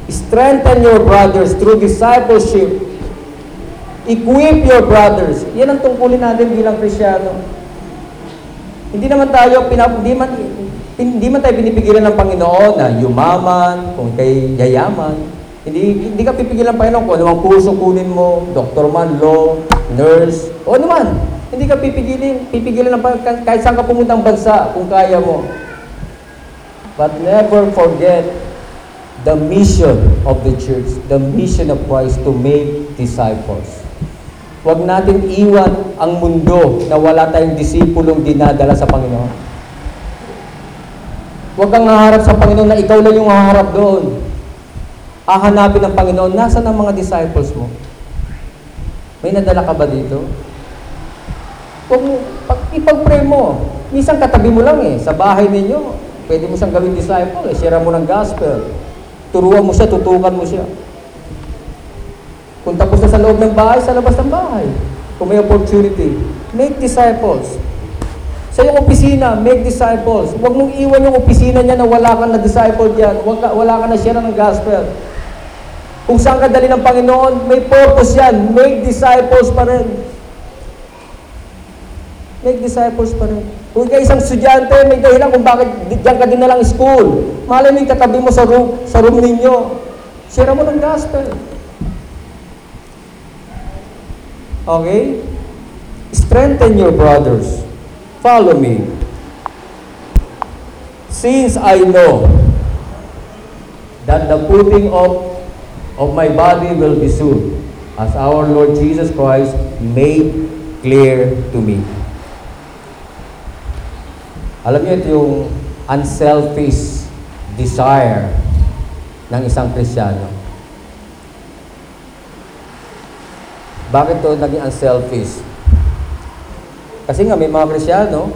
Strengthen your brothers through discipleship. Equip your brothers. Yan ang tungkulin natin bilang Kristiyano. Hindi naman tayo, pinap, hindi man, hindi man tayo pinipigilan ng Panginoon na yumaman, kung kay yayaman. Hindi, hindi ka pipigilan ng Panginoon kung anumang kurso kunin mo, doktor man, law, nurse, o ano man. Hindi ka pipigilin, pipigilan ng Panginoon kahit saan ka pumuntang bansa kung kaya mo. But never forget the mission of the church, the mission of Christ to make disciples. Huwag natin iwan ang mundo na wala tayong disipulong dinadala sa Panginoon. Huwag kang haharap sa Panginoon na ikaw lang yung haharap doon. Hahanapin ng Panginoon, nasa ang mga disciples mo? May nadala ka ba dito? Huwag mo, pag, ipag-pray mo. Minsan katabi mo lang eh, sa bahay ninyo. Pwede mo siyang gawin disciple, eh. share mo ng gospel. Turuan mo siya, tutukan mo siya. Kung tapos na sa loob ng bahay, sa labas ng bahay. kung may opportunity, make disciples. Sa iyong opisina, make disciples. Huwag mong iwan yung opisina niya na wala kang na-disciple diyan. Huwag ka, wala kang na-share ng gospel. Kung saan ka dali ng Panginoon, may purpose yan. Make disciples pa rin. Make disciples pa rin. Kung ikaw isang estudyante, may dahilan kung bakit di- diyan ka din na lang school. Malay mo yung katabi mo sa room, sa room ninyo. Share mo ng gospel. Okay? Strengthen your brothers. Follow me. Since I know that the putting off of my body will be soon, as our Lord Jesus Christ made clear to me. Alam niyo ito yung unselfish desire ng isang Kristiyano. Bakit to naging unselfish? Kasi nga may mga Kristiyano,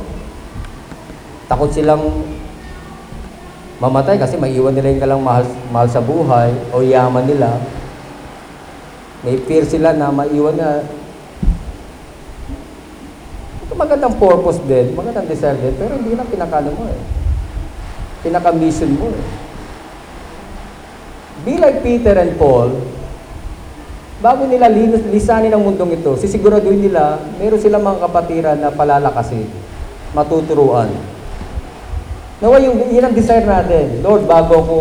takot silang mamatay kasi maiwan nila yung kalang mahal, mahal sa buhay o yaman nila. May fear sila na maiwan na ito magandang purpose din, magandang desire din, pero hindi na pinakano mo eh. Pinaka-mission mo eh. Be like Peter and Paul, bago nila linis, lisanin ang mundong ito, sisiguraduhin nila, meron silang mga kapatiran na palalakasin, matuturuan. Nawa yung, yun desire natin. Lord, bago ako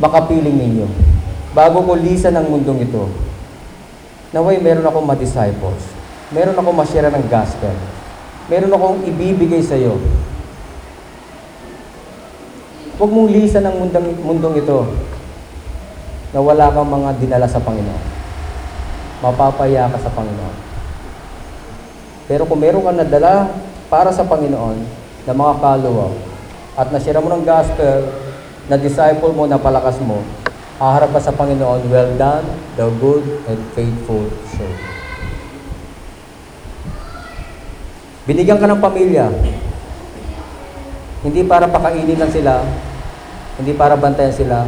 makapiling ninyo, bago ko lisan ang mundong ito, naway meron akong ma-disciples. Meron akong ma-share ng gospel. Meron akong ibibigay sa iyo. Huwag mong lisan ang mundong, mundong ito na wala kang mga dinala sa Panginoon. Mapapaya ka sa Panginoon. Pero kung meron kang nadala para sa Panginoon na mga kaluluwa at nasira mo ng gospel, na disciple mo, na palakas mo, haharap ka sa Panginoon, well done, the good and faithful servant. Binigyan ka ng pamilya. Hindi para pakainin lang sila, hindi para bantayan sila,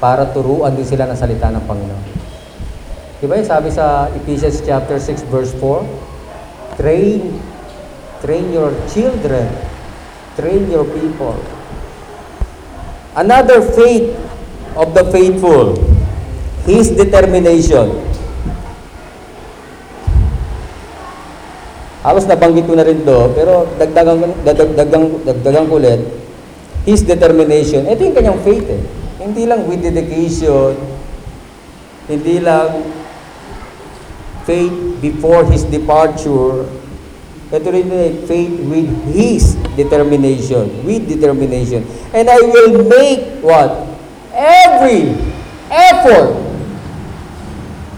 para turuan din sila ng salita ng Panginoon. Di ba sabi sa Ephesians chapter 6 verse 4? Train, train your children, train your people. Another faith of the faithful, his determination. Halos nabanggit ko na rin to, pero dagdagan, dagdagan, dagdagan ko ulit, his determination. Ito yung kanyang faith eh. Hindi lang with dedication, hindi lang faith before his departure. Ito rin yung faith with his determination. With determination. And I will make what? Every effort.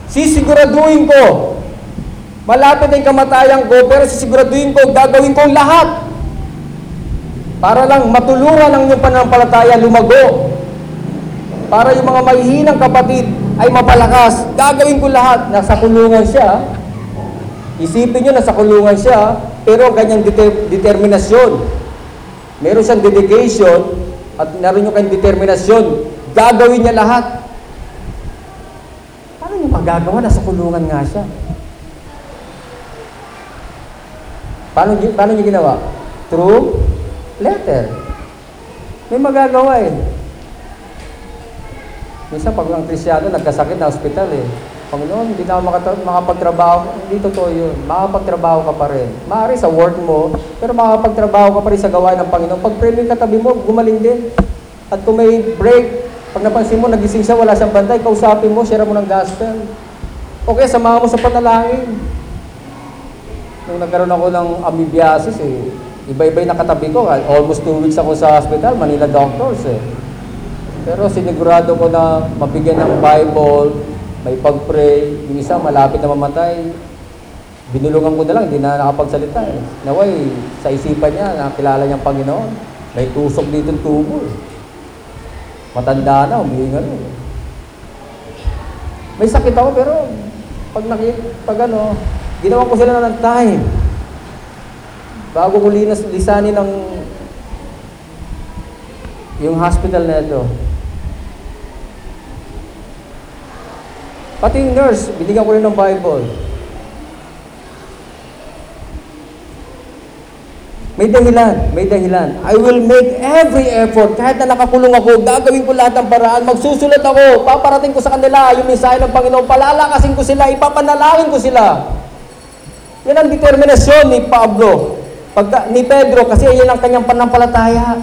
Sisiguraduhin ko Malapit ay kamatayan ko, pero sisiguraduhin ko, gagawin ko ang lahat. Para lang matulungan ang iyong pananampalataya lumago. Para yung mga mahihinang kapatid ay mapalakas. Gagawin ko lahat. Nasa kulungan siya. Isipin nyo, nasa kulungan siya, pero ang kanyang deter- determinasyon. Meron siyang dedication at naroon yung kanyang determinasyon. Gagawin niya lahat. Paano niya magagawa? Nasa kulungan nga siya. Paano, paano niyo ginawa? Through letter. May magagawa eh. Minsan pag ang krisyano nagkasakit na ospital eh. Panginoon, hindi na makata- makapagtrabaho. Hindi totoo yun. Makapagtrabaho ka pa rin. Maaari sa work mo, pero makapagtrabaho ka pa rin sa gawain ng Panginoon. Pag pray katabi mo, gumaling din. At kung may break, pag napansin mo, nagising siya, wala siyang bantay, kausapin mo, share mo ng gospel. O kaya samahan mo sa panalangin. Nung nagkaroon ako ng amoebiasis eh, iba-iba yung nakatabi ko. Almost two weeks ako sa hospital, Manila doctors eh. Pero sinigurado ko na mabigyan ng Bible, may pag-pray, yung isa malapit na mamatay, binulungan ko na lang, hindi na nakapagsalita eh. Naway, sa isipan niya, nakilala niyang Panginoon, may tusok dito tubo eh. Matanda na, humihinga na eh. May sakit ako pero pag naki, pag ano, ginawa ko sila ng time. Bago ko linas, lisanin ng yung hospital na ito. Pati yung nurse, binigyan ko rin ng Bible. May dahilan, may dahilan. I will make every effort. Kahit na nakakulong ako, gagawin ko lahat ng paraan. Magsusulat ako, paparating ko sa kanila yung mensahe ng Panginoon. Palalakasin ko sila, ipapanalangin ko sila. Yan ang determinasyon ni Pablo, pagka, ni Pedro, kasi yan ang kanyang panampalataya.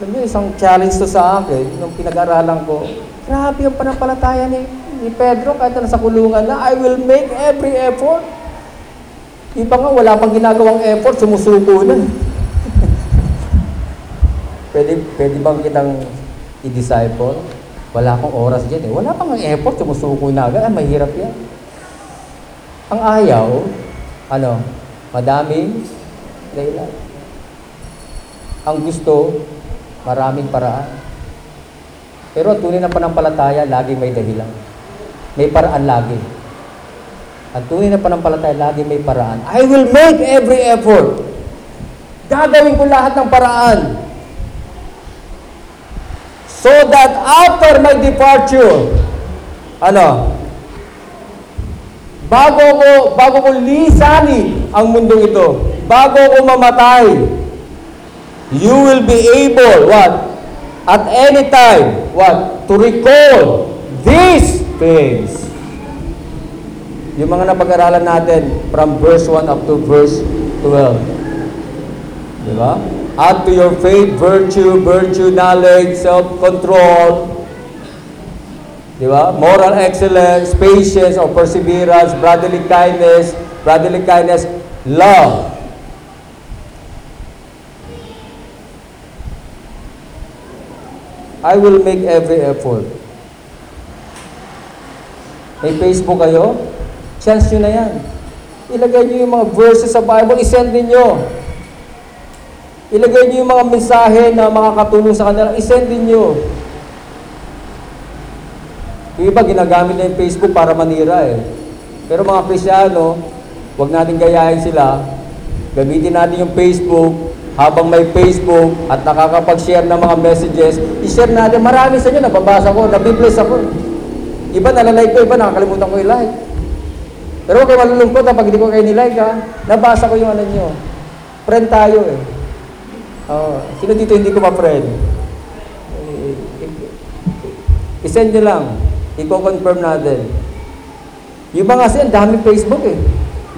Alam isang challenge to sa akin, nung pinag-aralan ko, grabe ang panampalataya ni ni Pedro, kahit na nasa kulungan na, I will make every effort. Iba nga, wala pang ginagawang effort, sumusuko na. <laughs> pwede, pwede bang kitang i-disciple? Wala akong oras dyan eh. Wala pang effort, sumusuko na agad. Ay, mahirap yan. Ang ayaw, ano, madaming dahilan. Ang gusto, maraming paraan. Pero ang tunay na panampalataya, lagi may dahilan. May paraan lagi. Ang tunay na panampalataya, lagi may paraan. I will make every effort. Gagawin ko lahat ng paraan. So that after my departure, ano, bago ko, bago ko lisanin ang mundong ito, bago ko mamatay, you will be able, what? At any time, what? To recall these things. Yung mga napag-aralan natin from verse 1 up to verse 12. Di ba? Add to your faith, virtue, virtue, knowledge, self-control. Di ba? Moral excellence, patience or perseverance, brotherly kindness, brotherly kindness, love. I will make every effort. May Facebook kayo? Chance nyo na yan. Ilagay nyo yung mga verses sa Bible, isend ninyo. Ilagay nyo yung mga mensahe na makakatulong sa kanila, isend ninyo. Yung iba, ginagamit na yung Facebook para manira eh. Pero mga Krisyano, huwag natin gayahin sila. Gamitin natin yung Facebook habang may Facebook at nakakapag-share ng mga messages, i-share natin. Marami sa inyo, nababasa ko, nabibless ako. Iba nalalike ko, iba nakakalimutan ko i-like. Pero huwag kayo malulungkot kapag hindi ko kayo nilike ha. Nabasa ko yung ano nyo. Friend tayo eh. Oh, sino dito hindi ko ma-friend? Eh, I-send nyo lang. I-confirm natin. Yung mga kasi, daming Facebook eh.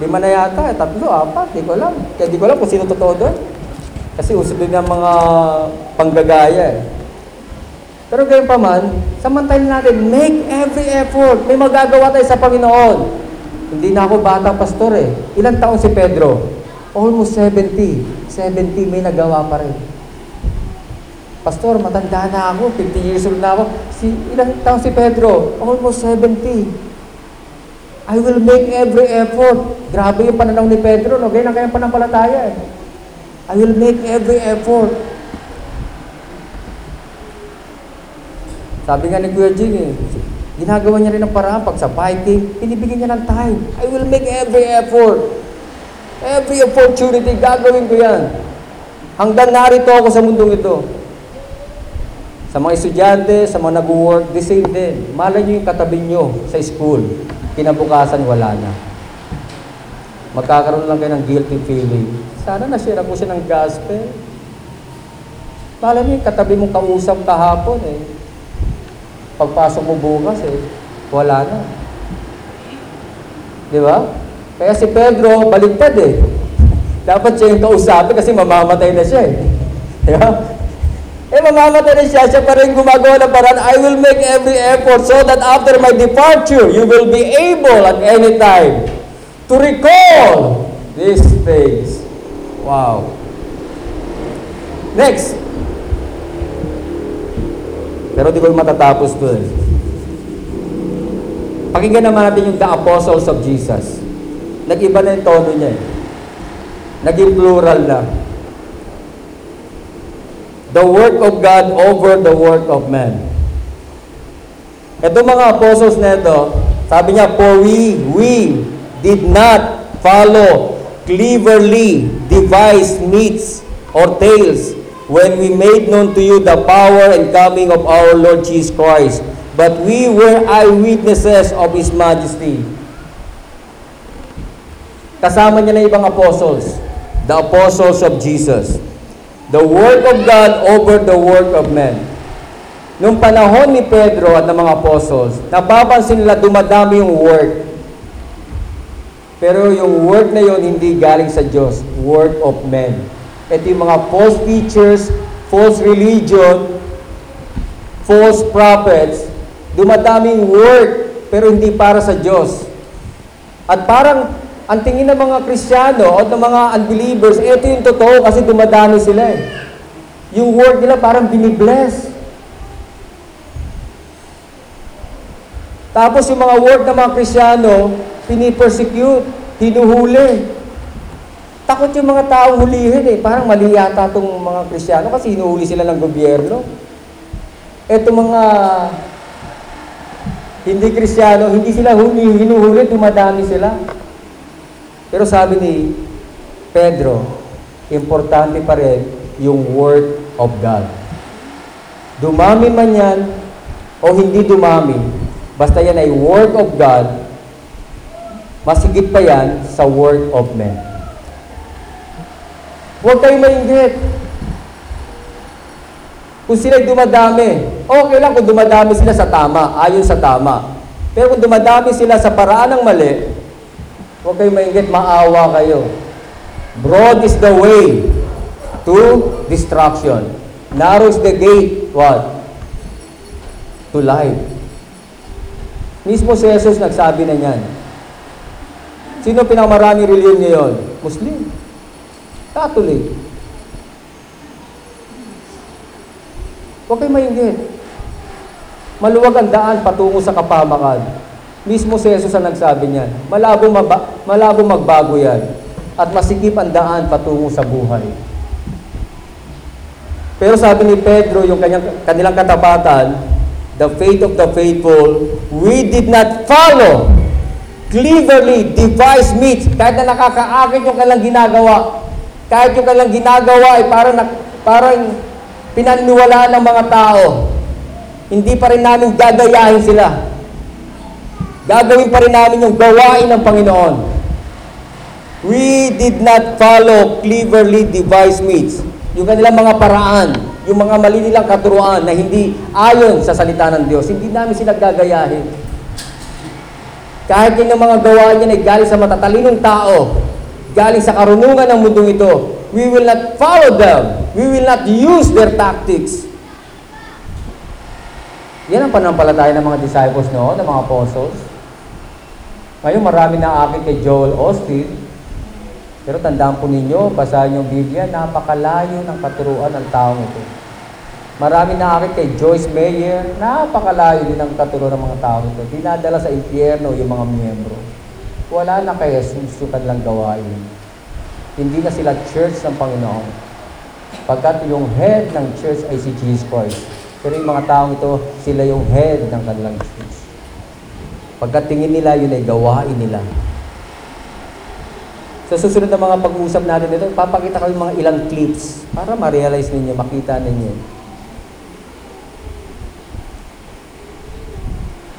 Lima na yata, eh, tatlo, apat, di ko alam. Kaya di ko alam kung sino totoo doon. Kasi uso din ng mga panggagaya eh. Pero gayon pa man, samantalin natin, make every effort. May magagawa tayo sa Panginoon. Hindi na ako bata pastor eh. Ilang taon si Pedro? Almost 70. 70 may nagawa pa rin. Pastor, matanda na ako. 50 years old na ako. Si, ilang taon si Pedro? Almost 70. I will make every effort. Grabe yung pananaw ni Pedro. No? Ganyan ang kanyang panampalataya eh. I will make every effort. Sabi nga ni Kuya Jing eh, ginagawa niya rin ang paraan pag sa biking, pinibigyan niya ng time. I will make every effort. Every opportunity, gagawin ko yan. Hanggang narito ako sa mundong ito. Sa mga estudyante, sa mga nag-work, the same din. Malay niyo yung katabi niyo sa school. Kinabukasan, wala na. Magkakaroon lang kayo ng guilty feeling. Sana na-share po siya ng gospel. Malay niyo yung katabi mong kausap kahapon eh. Pagpasok mo bukas eh, wala na. Di ba? Kaya si Pedro, baligtad eh. <laughs> Dapat siya yung kausapin kasi mamamatay na siya eh. Di ba? Eh, mamamatay na siya, siya pa rin gumagawa ng paraan, I will make every effort so that after my departure, you will be able at any time to recall these things. Wow. Next. Pero di ko matatapos to eh. Pakinggan naman natin yung The Apostles of Jesus. Nag-iba na yung tono niya eh. Naging plural na. The work of God over the work of man. Ito mga apostles na ito, sabi niya, For we, we did not follow cleverly devised meats or tales when we made known to you the power and coming of our Lord Jesus Christ. But we were eyewitnesses of His majesty. Kasama niya na ibang apostles. the apostles of Jesus. The work of God over the work of men. Nung panahon ni Pedro at ng mga apostles, napapansin nila dumadami yung work. Pero yung work na yon hindi galing sa Diyos, work of men. Ito yung mga false teachers, false religion, false prophets, dumadaming work, pero hindi para sa Diyos. At parang ang tingin ng mga Kristiyano o ng mga unbelievers, ito yung totoo kasi dumadami sila eh. Yung work nila parang binibless. Tapos yung mga work ng mga Kristiyano, pinipersecute, hinuhuli. Takot yung mga taong hulihin eh. Parang mali yata itong mga Kristiyano kasi hinuhuli sila ng gobyerno. Ito mga hindi Kristiyano, hindi sila huni, hinuhuli, dumadami sila. Pero sabi ni Pedro, importante pa rin yung word of God. Dumami man yan o hindi dumami, basta yan ay word of God, masigit pa yan sa word of men. Huwag kayong mainggit. Kung sila'y dumadami, okay lang kung dumadami sila sa tama, ayon sa tama. Pero kung dumadami sila sa paraan ng mali, huwag kayong mainggit, maawa kayo. Broad is the way to destruction. Narrow is the gate, what? To life. Mismo si Jesus nagsabi na niyan. Sino pinakamaraming reliyon ngayon? Muslim. Catholic. Huwag kayo mainggit. Maluwag ang daan patungo sa kapamakan. Mismo si Jesus ang nagsabi niyan. Malabo, maba, malabo magbago yan. At masikip ang daan patungo sa buhay. Pero sabi ni Pedro, yung kanyang, kanilang katapatan, the faith of the faithful, we did not follow cleverly devised means. Kahit na nakakaakit yung kanilang ginagawa, kahit yung kanilang ginagawa ay parang, parang pinaniwalaan ng mga tao, hindi pa rin namin gagayahin sila. Gagawin pa rin namin yung gawain ng Panginoon. We did not follow cleverly devised means. Yung kanilang mga paraan, yung mga mali nilang katuruan na hindi ayon sa salita ng Diyos, hindi namin sila gagayahin. Kahit yung mga gawain niya ay galing sa matatalinong tao, galing sa karunungan ng mundong ito, we will not follow them. We will not use their tactics. Yan ang panampalataya ng mga disciples noon, ng mga apostles. Ngayon marami na akin kay Joel Austin. Pero tandaan po ninyo, basahin yung Biblia, napakalayo ng katuruan ng taong ito. Marami na akin kay Joyce Meyer, napakalayo din ang katuruan ng mga taong ito. Dinadala sa impyerno yung mga miyembro. Wala na kay Jesus yung kanilang gawain. Hindi na sila church ng Panginoon. Pagkat yung head ng church ay si Jesus Christ. Pero yung mga taong ito, sila yung head ng kanilang church. Pagkatingin nila, yun ay gawain nila. Sa susunod na mga pag-uusap natin ito, papakita ko yung mga ilang clips para ma-realize ninyo, makita ninyo.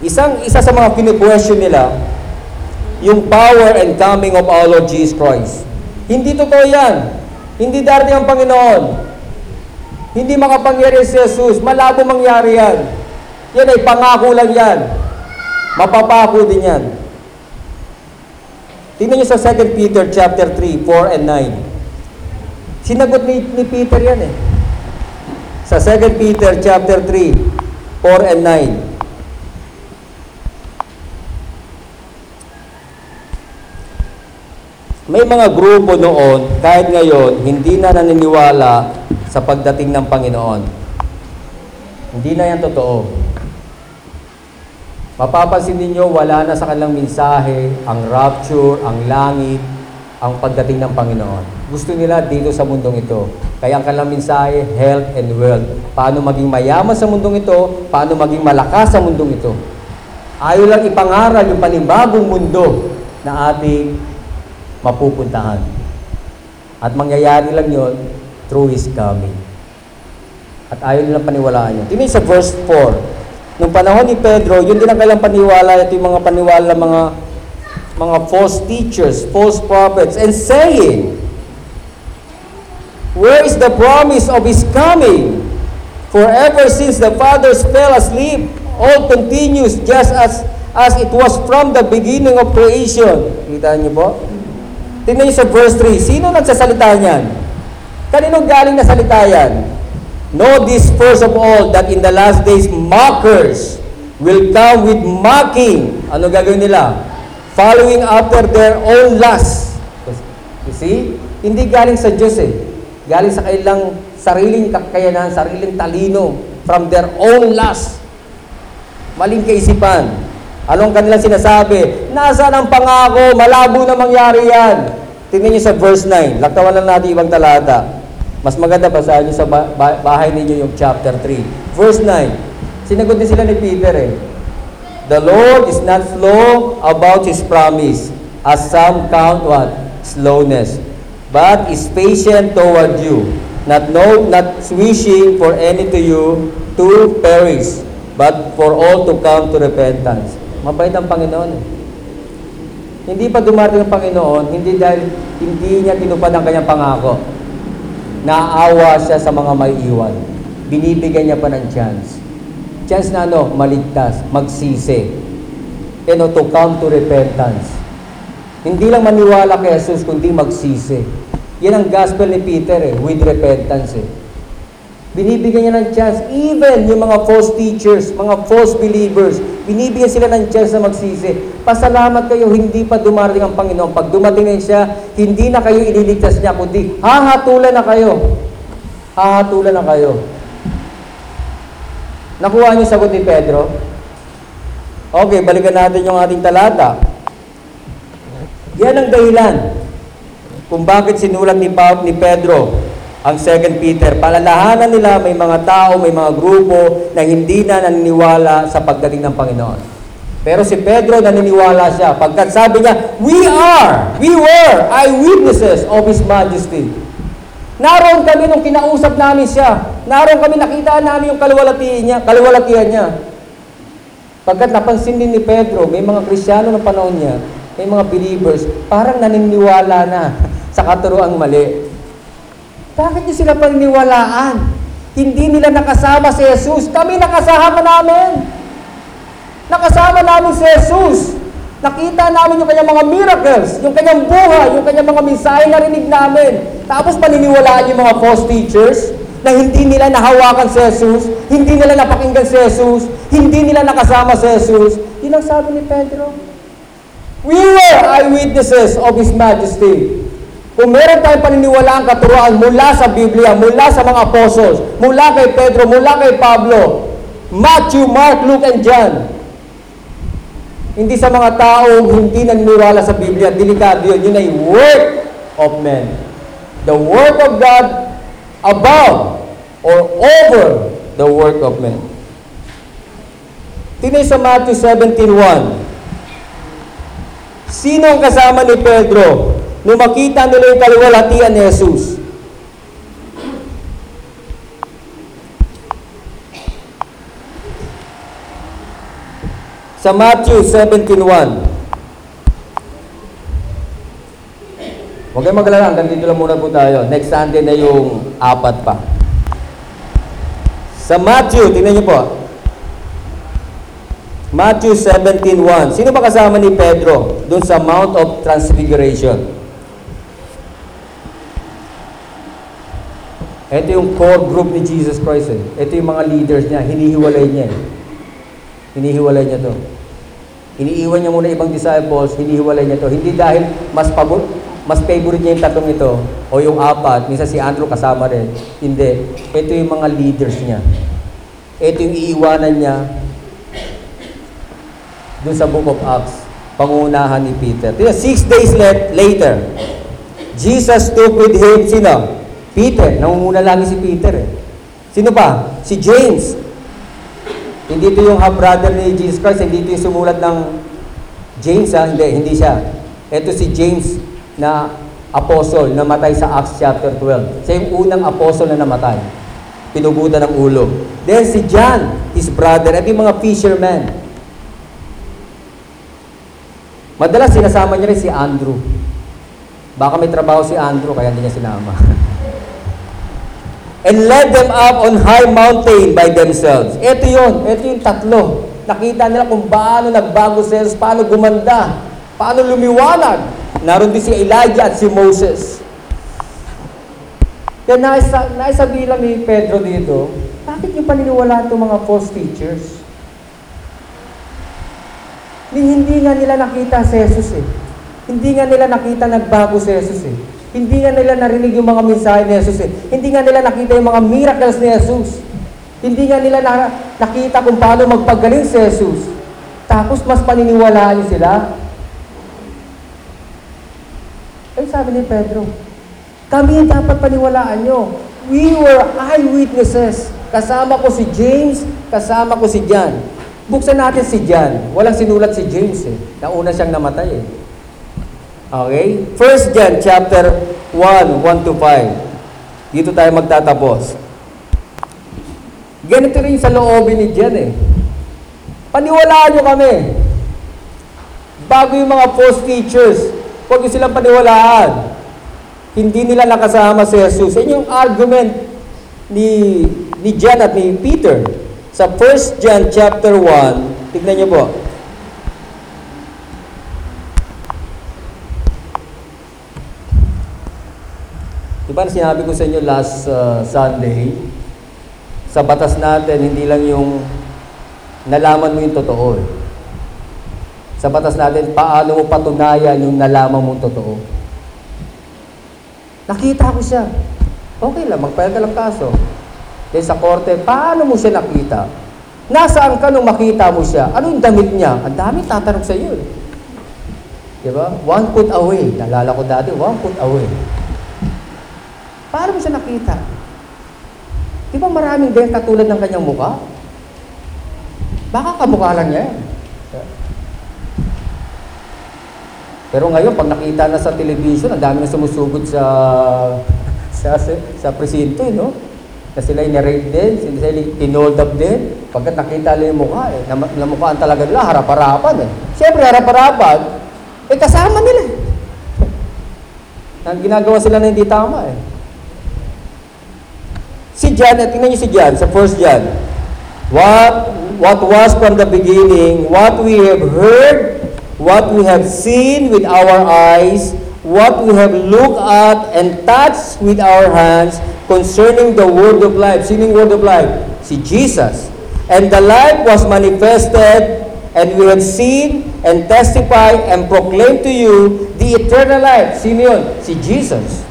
Isang isa sa mga kinu-question nila, yung power and coming of our Lord Jesus Christ. Hindi totoo yan. Hindi darating ang Panginoon. Hindi makapangyari si Jesus. Malabo mangyari yan. Yan ay pangako lang yan. Mapapako din yan. Tingnan niyo sa 2 Peter chapter 3, 4 and 9. Sinagot ni, ni Peter yan eh. Sa 2 Peter chapter 3, 4 and 9. May mga grupo noon, kahit ngayon, hindi na naniniwala sa pagdating ng Panginoon. Hindi na yan totoo. Mapapansin ninyo, wala na sa kanilang mensahe ang rapture, ang langit, ang pagdating ng Panginoon. Gusto nila dito sa mundong ito. Kaya ang kanilang mensahe, health and wealth. Paano maging mayaman sa mundong ito, paano maging malakas sa mundong ito. Ayaw lang ipangaral yung panibagong mundo na ating mapupuntahan. At mangyayari lang yon through His coming. At ayaw nilang paniwalaan yun. Tingnan sa verse 4. Nung panahon ni Pedro, yun din ang kailang paniwala, ito yung mga paniwala, mga mga false teachers, false prophets, and saying, Where is the promise of His coming? For ever since the fathers fell asleep, all continues just as as it was from the beginning of creation. Kita niyo po? Tingnan niyo sa verse 3. Sino nagsasalita niyan? Kanino galing na salita yan? Know this first of all, that in the last days mockers will come with mocking. Ano gagawin nila? Following after their own lusts. You see? Hindi galing sa Diyos eh. Galing sa kailang sariling kakayanan, sariling talino, from their own lust. Maling kaisipan. Anong kanilang sinasabi? Nasaan ang pangako? Malabo na mangyari yan. Tingnan niyo sa verse 9. Laktawan lang natin ibang talata. Mas maganda basahin niyo sa ba- ba- bahay ninyo yung chapter 3. Verse 9. Sinagot din sila ni Peter eh. The Lord is not slow about His promise, as some count what? Slowness. But is patient toward you, not know, not wishing for any to you to perish, but for all to come to repentance. Mabait ang Panginoon. Hindi pa dumarating ang Panginoon, hindi dahil hindi niya tinupad ang kanyang pangako. Naawa siya sa mga may iwan. Binibigyan niya pa ng chance. Chance na ano? Maligtas, magsisi. You know, to come to repentance. Hindi lang maniwala kay Jesus, kundi magsisi. Yan ang gospel ni Peter eh, with repentance eh. Binibigyan niya ng chance. Even yung mga false teachers, mga false believers, binibigyan sila ng chance na magsisi. Pasalamat kayo, hindi pa dumarating ang Panginoon. Pag dumating siya, hindi na kayo ililigtas niya, kundi hahatulan na kayo. Hahatulan na kayo. Nakuha niyo sagot ni Pedro? Okay, balikan natin yung ating talata. Yan ang dahilan kung bakit sinulat ni, pa- ni Pedro ang 2 Peter. Palalahanan nila may mga tao, may mga grupo na hindi na naniniwala sa pagdating ng Panginoon. Pero si Pedro naniniwala siya pagkat sabi niya, We are, we were eyewitnesses of His Majesty. Naroon kami nung kinausap namin siya. Naroon kami nakita namin yung kaluwalhatian niya, kaluwalhatian niya. Pagkat napansin din ni Pedro, may mga Kristiyano ng panahon niya, may mga believers, parang naniniwala na <laughs> sa katuroang mali. Bakit niyo sila paniniwalaan? Hindi nila nakasama si Jesus. Kami nakasama namin. Nakasama namin si Jesus. Nakita namin yung kanyang mga miracles, yung kanyang buhay, yung kanyang mga mensahe na rinig namin. Tapos paniniwalaan yung mga false teachers na hindi nila nahawakan si Jesus, hindi nila napakinggan si Jesus, hindi nila nakasama si Jesus. Yun ang sabi ni Pedro. We were eyewitnesses of His Majesty. Kung meron tayong paniniwalaan katuruan mula sa Biblia, mula sa mga apostles, mula kay Pedro, mula kay Pablo, Matthew, Mark, Luke, and John, hindi sa mga taong hindi naniniwala sa Biblia, delikado yun. Yun ay work of men. The work of God above or over the work of men. Tingnan sa Matthew 17.1. Sino ang kasama ni Pedro nung makita nila yung kaluwalhatian ni Jesus? Sa Matthew 17.1. Huwag kayong magalala, hanggang dito lang muna po tayo. Next Sunday na yung apat pa. Sa Matthew, tingnan niyo po. Matthew 17.1. Sino ba kasama ni Pedro dun sa Mount of Transfiguration? Ito yung core group ni Jesus Christ. Eh. Ito yung mga leaders niya. Hinihiwalay niya. Eh. Hinihiwalay niya to. Iniiwan niya muna ibang disciples, hinihiwalay niya to. Hindi dahil mas pabor, mas favorite niya yung tatlong ito o yung apat, minsan si Andrew kasama rin. Hindi. Ito yung mga leaders niya. Ito yung iiwanan niya dun sa book of Acts. Pangunahan ni Peter. Six days later, Jesus took with him, sino? Peter. Nangunguna lagi si Peter eh. Sino pa? Si James. Hindi ito yung half-brother ni Jesus Christ, hindi ito yung sumulat ng James ha, hindi, hindi siya. Ito si James na apostle na matay sa Acts chapter 12. Siya yung unang apostle na namatay. Pinugutan ng ulo. Then si John, his brother, at yung mga fishermen. Madalas sinasama niya rin si Andrew. Baka may trabaho si Andrew, kaya hindi niya sinama. <laughs> and led them up on high mountain by themselves. Ito yun, ito yung tatlo. Nakita nila kung paano nagbago si Jesus, paano gumanda, paano lumiwanag. Naroon din si Elijah at si Moses. Kaya naisa, naisabi lang ni Pedro dito, bakit niyo paniniwala itong mga false teachers? Hindi nga nila nakita si Jesus eh. Hindi nga nila nakita nagbago si Jesus eh. Hindi nga nila narinig yung mga mensahe ni Jesus eh. Hindi nga nila nakita yung mga miracles ni Jesus. Hindi nga nila na, nakita kung paano magpagaling si Jesus. Tapos mas paniniwalaan sila. Eh sabi ni Pedro, kami ang dapat paniwalaan nyo. We were eyewitnesses. Kasama ko si James, kasama ko si John. Buksan natin si John. Walang sinulat si James eh. Nauna siyang namatay eh. Okay? First John chapter 1, 1 to 5. Dito tayo magtatapos. Ganito rin sa loobin ni John eh. Paniwalaan nyo kami. Bago yung mga false teachers, huwag nyo silang paniwalaan. Hindi nila nakasama si Jesus. Yan yung argument ni, ni John at ni Peter. Sa 1 John chapter 1, tignan nyo po. Di ba sinabi ko sa inyo last uh, Sunday, sa batas natin, hindi lang yung nalaman mo yung totoo. eh. Sa batas natin, paano mo patunayan yung nalaman mong totoo. Nakita ko siya. Okay lang, magpahal ka lang kaso. Then sa korte, paano mo siya nakita? Nasaan ka nung makita mo siya? Ano yung damit niya? Ang dami tatanong sa iyo. eh. Di ba? One foot away. Nalala ko dati, one foot away. Paano mo siya nakita? Di ba maraming din katulad ng kanyang mukha? Baka kamukha lang niya. Pero ngayon, pag nakita na sa television, ang dami na sumusugod sa sa, <laughs> sa, sa presinto, eh, no? Na sila narrate din, sila tinold up din. Pagkat nakita nila yung mukha, eh, na, na mukhaan talaga nila, harap-harapan eh. Siyempre, harap-harapan, eh kasama nila eh. Ang ginagawa sila na hindi tama eh. Si John, tingnan niyo si John, sa 1 John. What, what was from the beginning, what we have heard, what we have seen with our eyes, what we have looked at and touched with our hands concerning the word of life. Sino yung word of life? Si Jesus. And the life was manifested, and we have seen and testified and proclaimed to you the eternal life. Sino yun? Si Jesus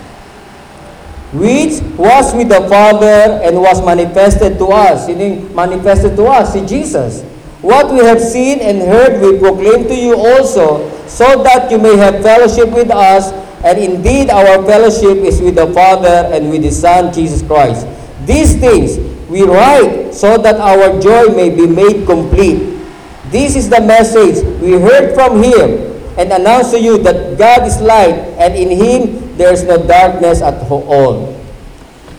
which was with the Father and was manifested to us. Sino manifested to us? Si Jesus. What we have seen and heard we proclaim to you also, so that you may have fellowship with us, and indeed our fellowship is with the Father and with His Son, Jesus Christ. These things we write so that our joy may be made complete. This is the message we heard from Him and announce to you that God is light and in Him there is no darkness at all.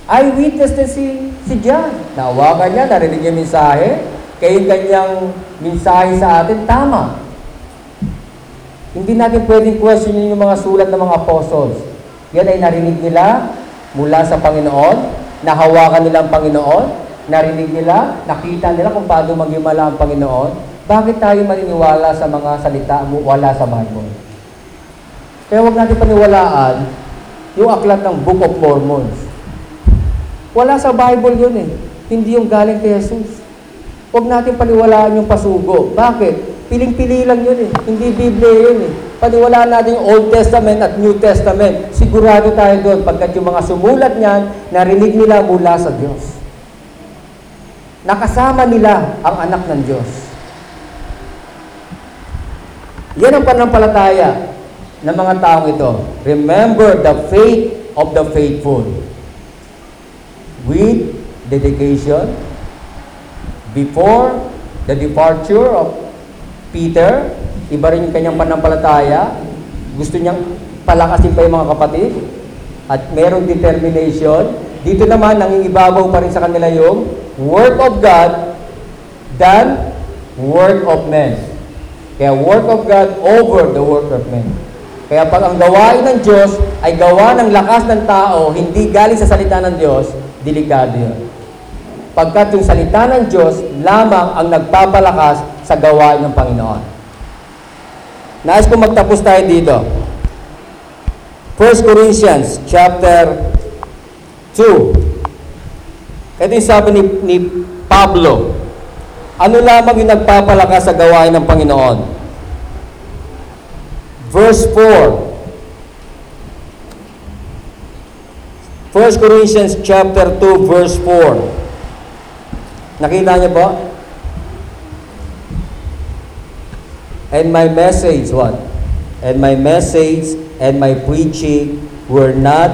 Eyewitness din si, si John. Nawagan niya, narinig niya mensahe. Kaya kanyang mensahe sa atin, tama. Hindi natin pwedeng questionin yung mga sulat ng mga apostles. Yan ay narinig nila mula sa Panginoon, nahawakan nila ang Panginoon, narinig nila, nakita nila kung paano magimala ang Panginoon. Bakit tayo maniniwala sa mga salita mo wala sa Bible? Kaya huwag natin paniwalaan yung aklat ng Book of Mormons. Wala sa Bible yun eh. Hindi yung galing kay Jesus. Huwag natin paniwalaan yung pasugo. Bakit? Piling-pili lang yun eh. Hindi Biblia yun eh. Paniwalaan natin yung Old Testament at New Testament. Sigurado tayo doon pagkat yung mga sumulat niyan, narinig nila mula sa Diyos. Nakasama nila ang anak ng Diyos. Yan ang panampalataya ng mga taong ito. Remember the faith of the faithful. With dedication, before the departure of Peter, iba rin yung kanyang panampalataya. Gusto niyang palakasin pa yung mga kapatid. At merong determination. Dito naman, nangingibabaw pa rin sa kanila yung work of God than work of men. Kaya work of God over the work of men. Kaya pag ang gawain ng Diyos ay gawa ng lakas ng tao, hindi galing sa salita ng Diyos, delikado yun. Pagkat yung salita ng Diyos lamang ang nagpapalakas sa gawain ng Panginoon. Nais ko magtapos tayo dito. 1 Corinthians chapter 2. Ito yung sabi ni, ni Pablo. Ano lamang yung nagpapalakas sa gawain ng Panginoon? Verse 4. 1 Corinthians chapter 2 verse 4. Nakita niyo po? And my message, what? And my message and my preaching were not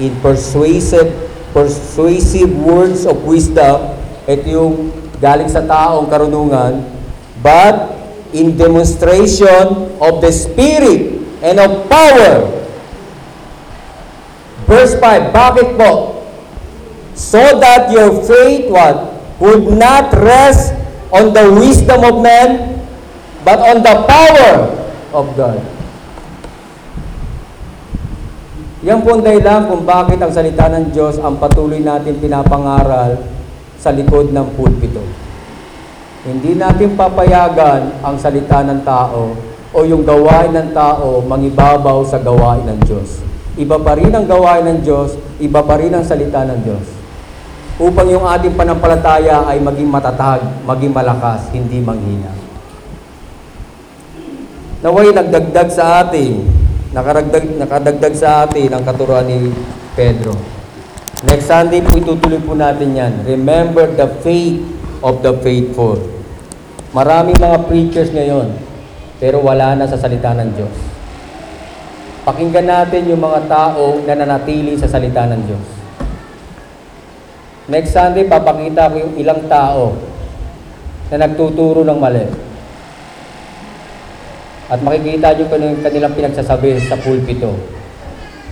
in persuasive persuasive words of wisdom. Ito yung galing sa taong karunungan. But in demonstration of the Spirit and of power. Verse 5, bakit po? So that your faith, what? Would not rest on the wisdom of men, but on the power of God. Yan po ang dahilan kung bakit ang salita ng Diyos ang patuloy natin pinapangaral sa likod ng pulpito. Hindi natin papayagan ang salita ng tao o yung gawain ng tao mangibabaw sa gawain ng Diyos. Iba pa rin ang gawain ng Diyos, iba pa rin ang salita ng Diyos. Upang yung ating panampalataya ay maging matatag, maging malakas, hindi manghina. Naway nagdagdag sa atin, nakaragdag, nakadagdag sa atin ang katuruan ni Pedro. Next Sunday po itutuloy po natin yan. Remember the faith of the faithful. Maraming mga preachers ngayon, pero wala na sa salita ng Diyos. Pakinggan natin yung mga tao na nanatili sa salita ng Diyos. Next Sunday, papakita ko yung ilang tao na nagtuturo ng mali. At makikita nyo kung yung kanilang pinagsasabi sa pulpito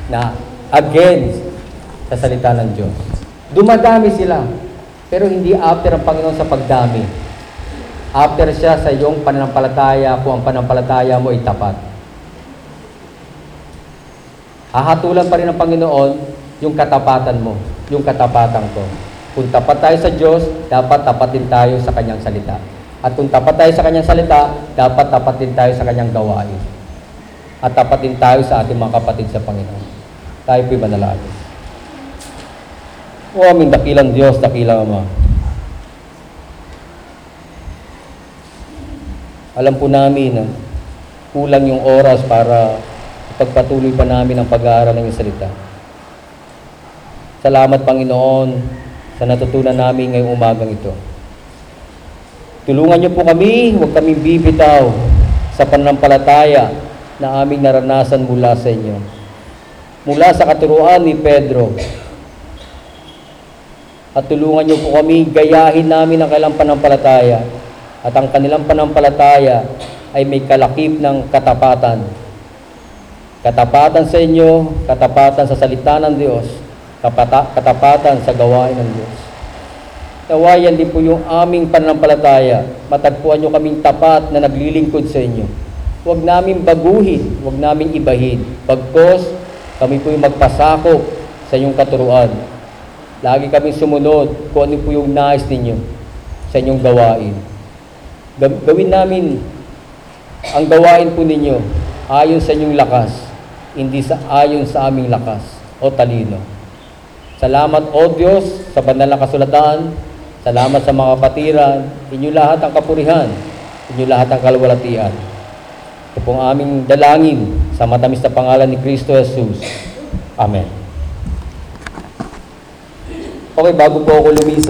na against sa salita ng Diyos. Dumadami sila, pero hindi after ang Panginoon sa pagdami. After siya sa iyong pananampalataya kung ang pananampalataya mo ay tapat. Hahatulan pa rin ng Panginoon yung katapatan mo, yung katapatan ko. Kung tapat tayo sa Diyos, dapat tapat din tayo sa Kanyang salita. At kung tapat tayo sa Kanyang salita, dapat tapat din tayo sa Kanyang gawain. At tapat din tayo sa ating mga kapatid sa Panginoon. Tayo po'y manalangin. O aming dakilang Diyos, dakilang Ama. Alam po namin na kulang yung oras para pagpatuloy pa namin ang pag-aaral ng salita. Salamat Panginoon sa natutunan namin ngayong umagang ito. Tulungan niyo po kami, huwag kami bibitaw sa pananampalataya na aming naranasan mula sa inyo. Mula sa katuruan ni Pedro. At tulungan niyo po kami, gayahin namin ang kailang panampalataya. At ang kanilang panampalataya ay may kalakip ng katapatan. Katapatan sa inyo, katapatan sa salita ng Diyos, kapata- katapatan sa gawain ng Diyos. Nawayan din po yung aming pananampalataya. Matagpuan nyo kaming tapat na naglilingkod sa inyo. Huwag namin baguhin, huwag namin ibahin. Pagkos, kami po yung magpasakop sa inyong katuruan. Lagi kami sumunod kung ano po yung nais ninyo sa inyong gawain. Gaw- Gawin namin ang gawain po ninyo ayon sa inyong lakas, hindi sa ayon sa aming lakas o talino. Salamat o Diyos sa banal na kasulatan. Salamat sa mga kapatiran. Inyo lahat ang kapurihan. Inyo lahat ang kalwalatian. Ito pong aming dalangin sa matamis na pangalan ni Kristo Jesus. Amen. Okay, bago po ako lumisa,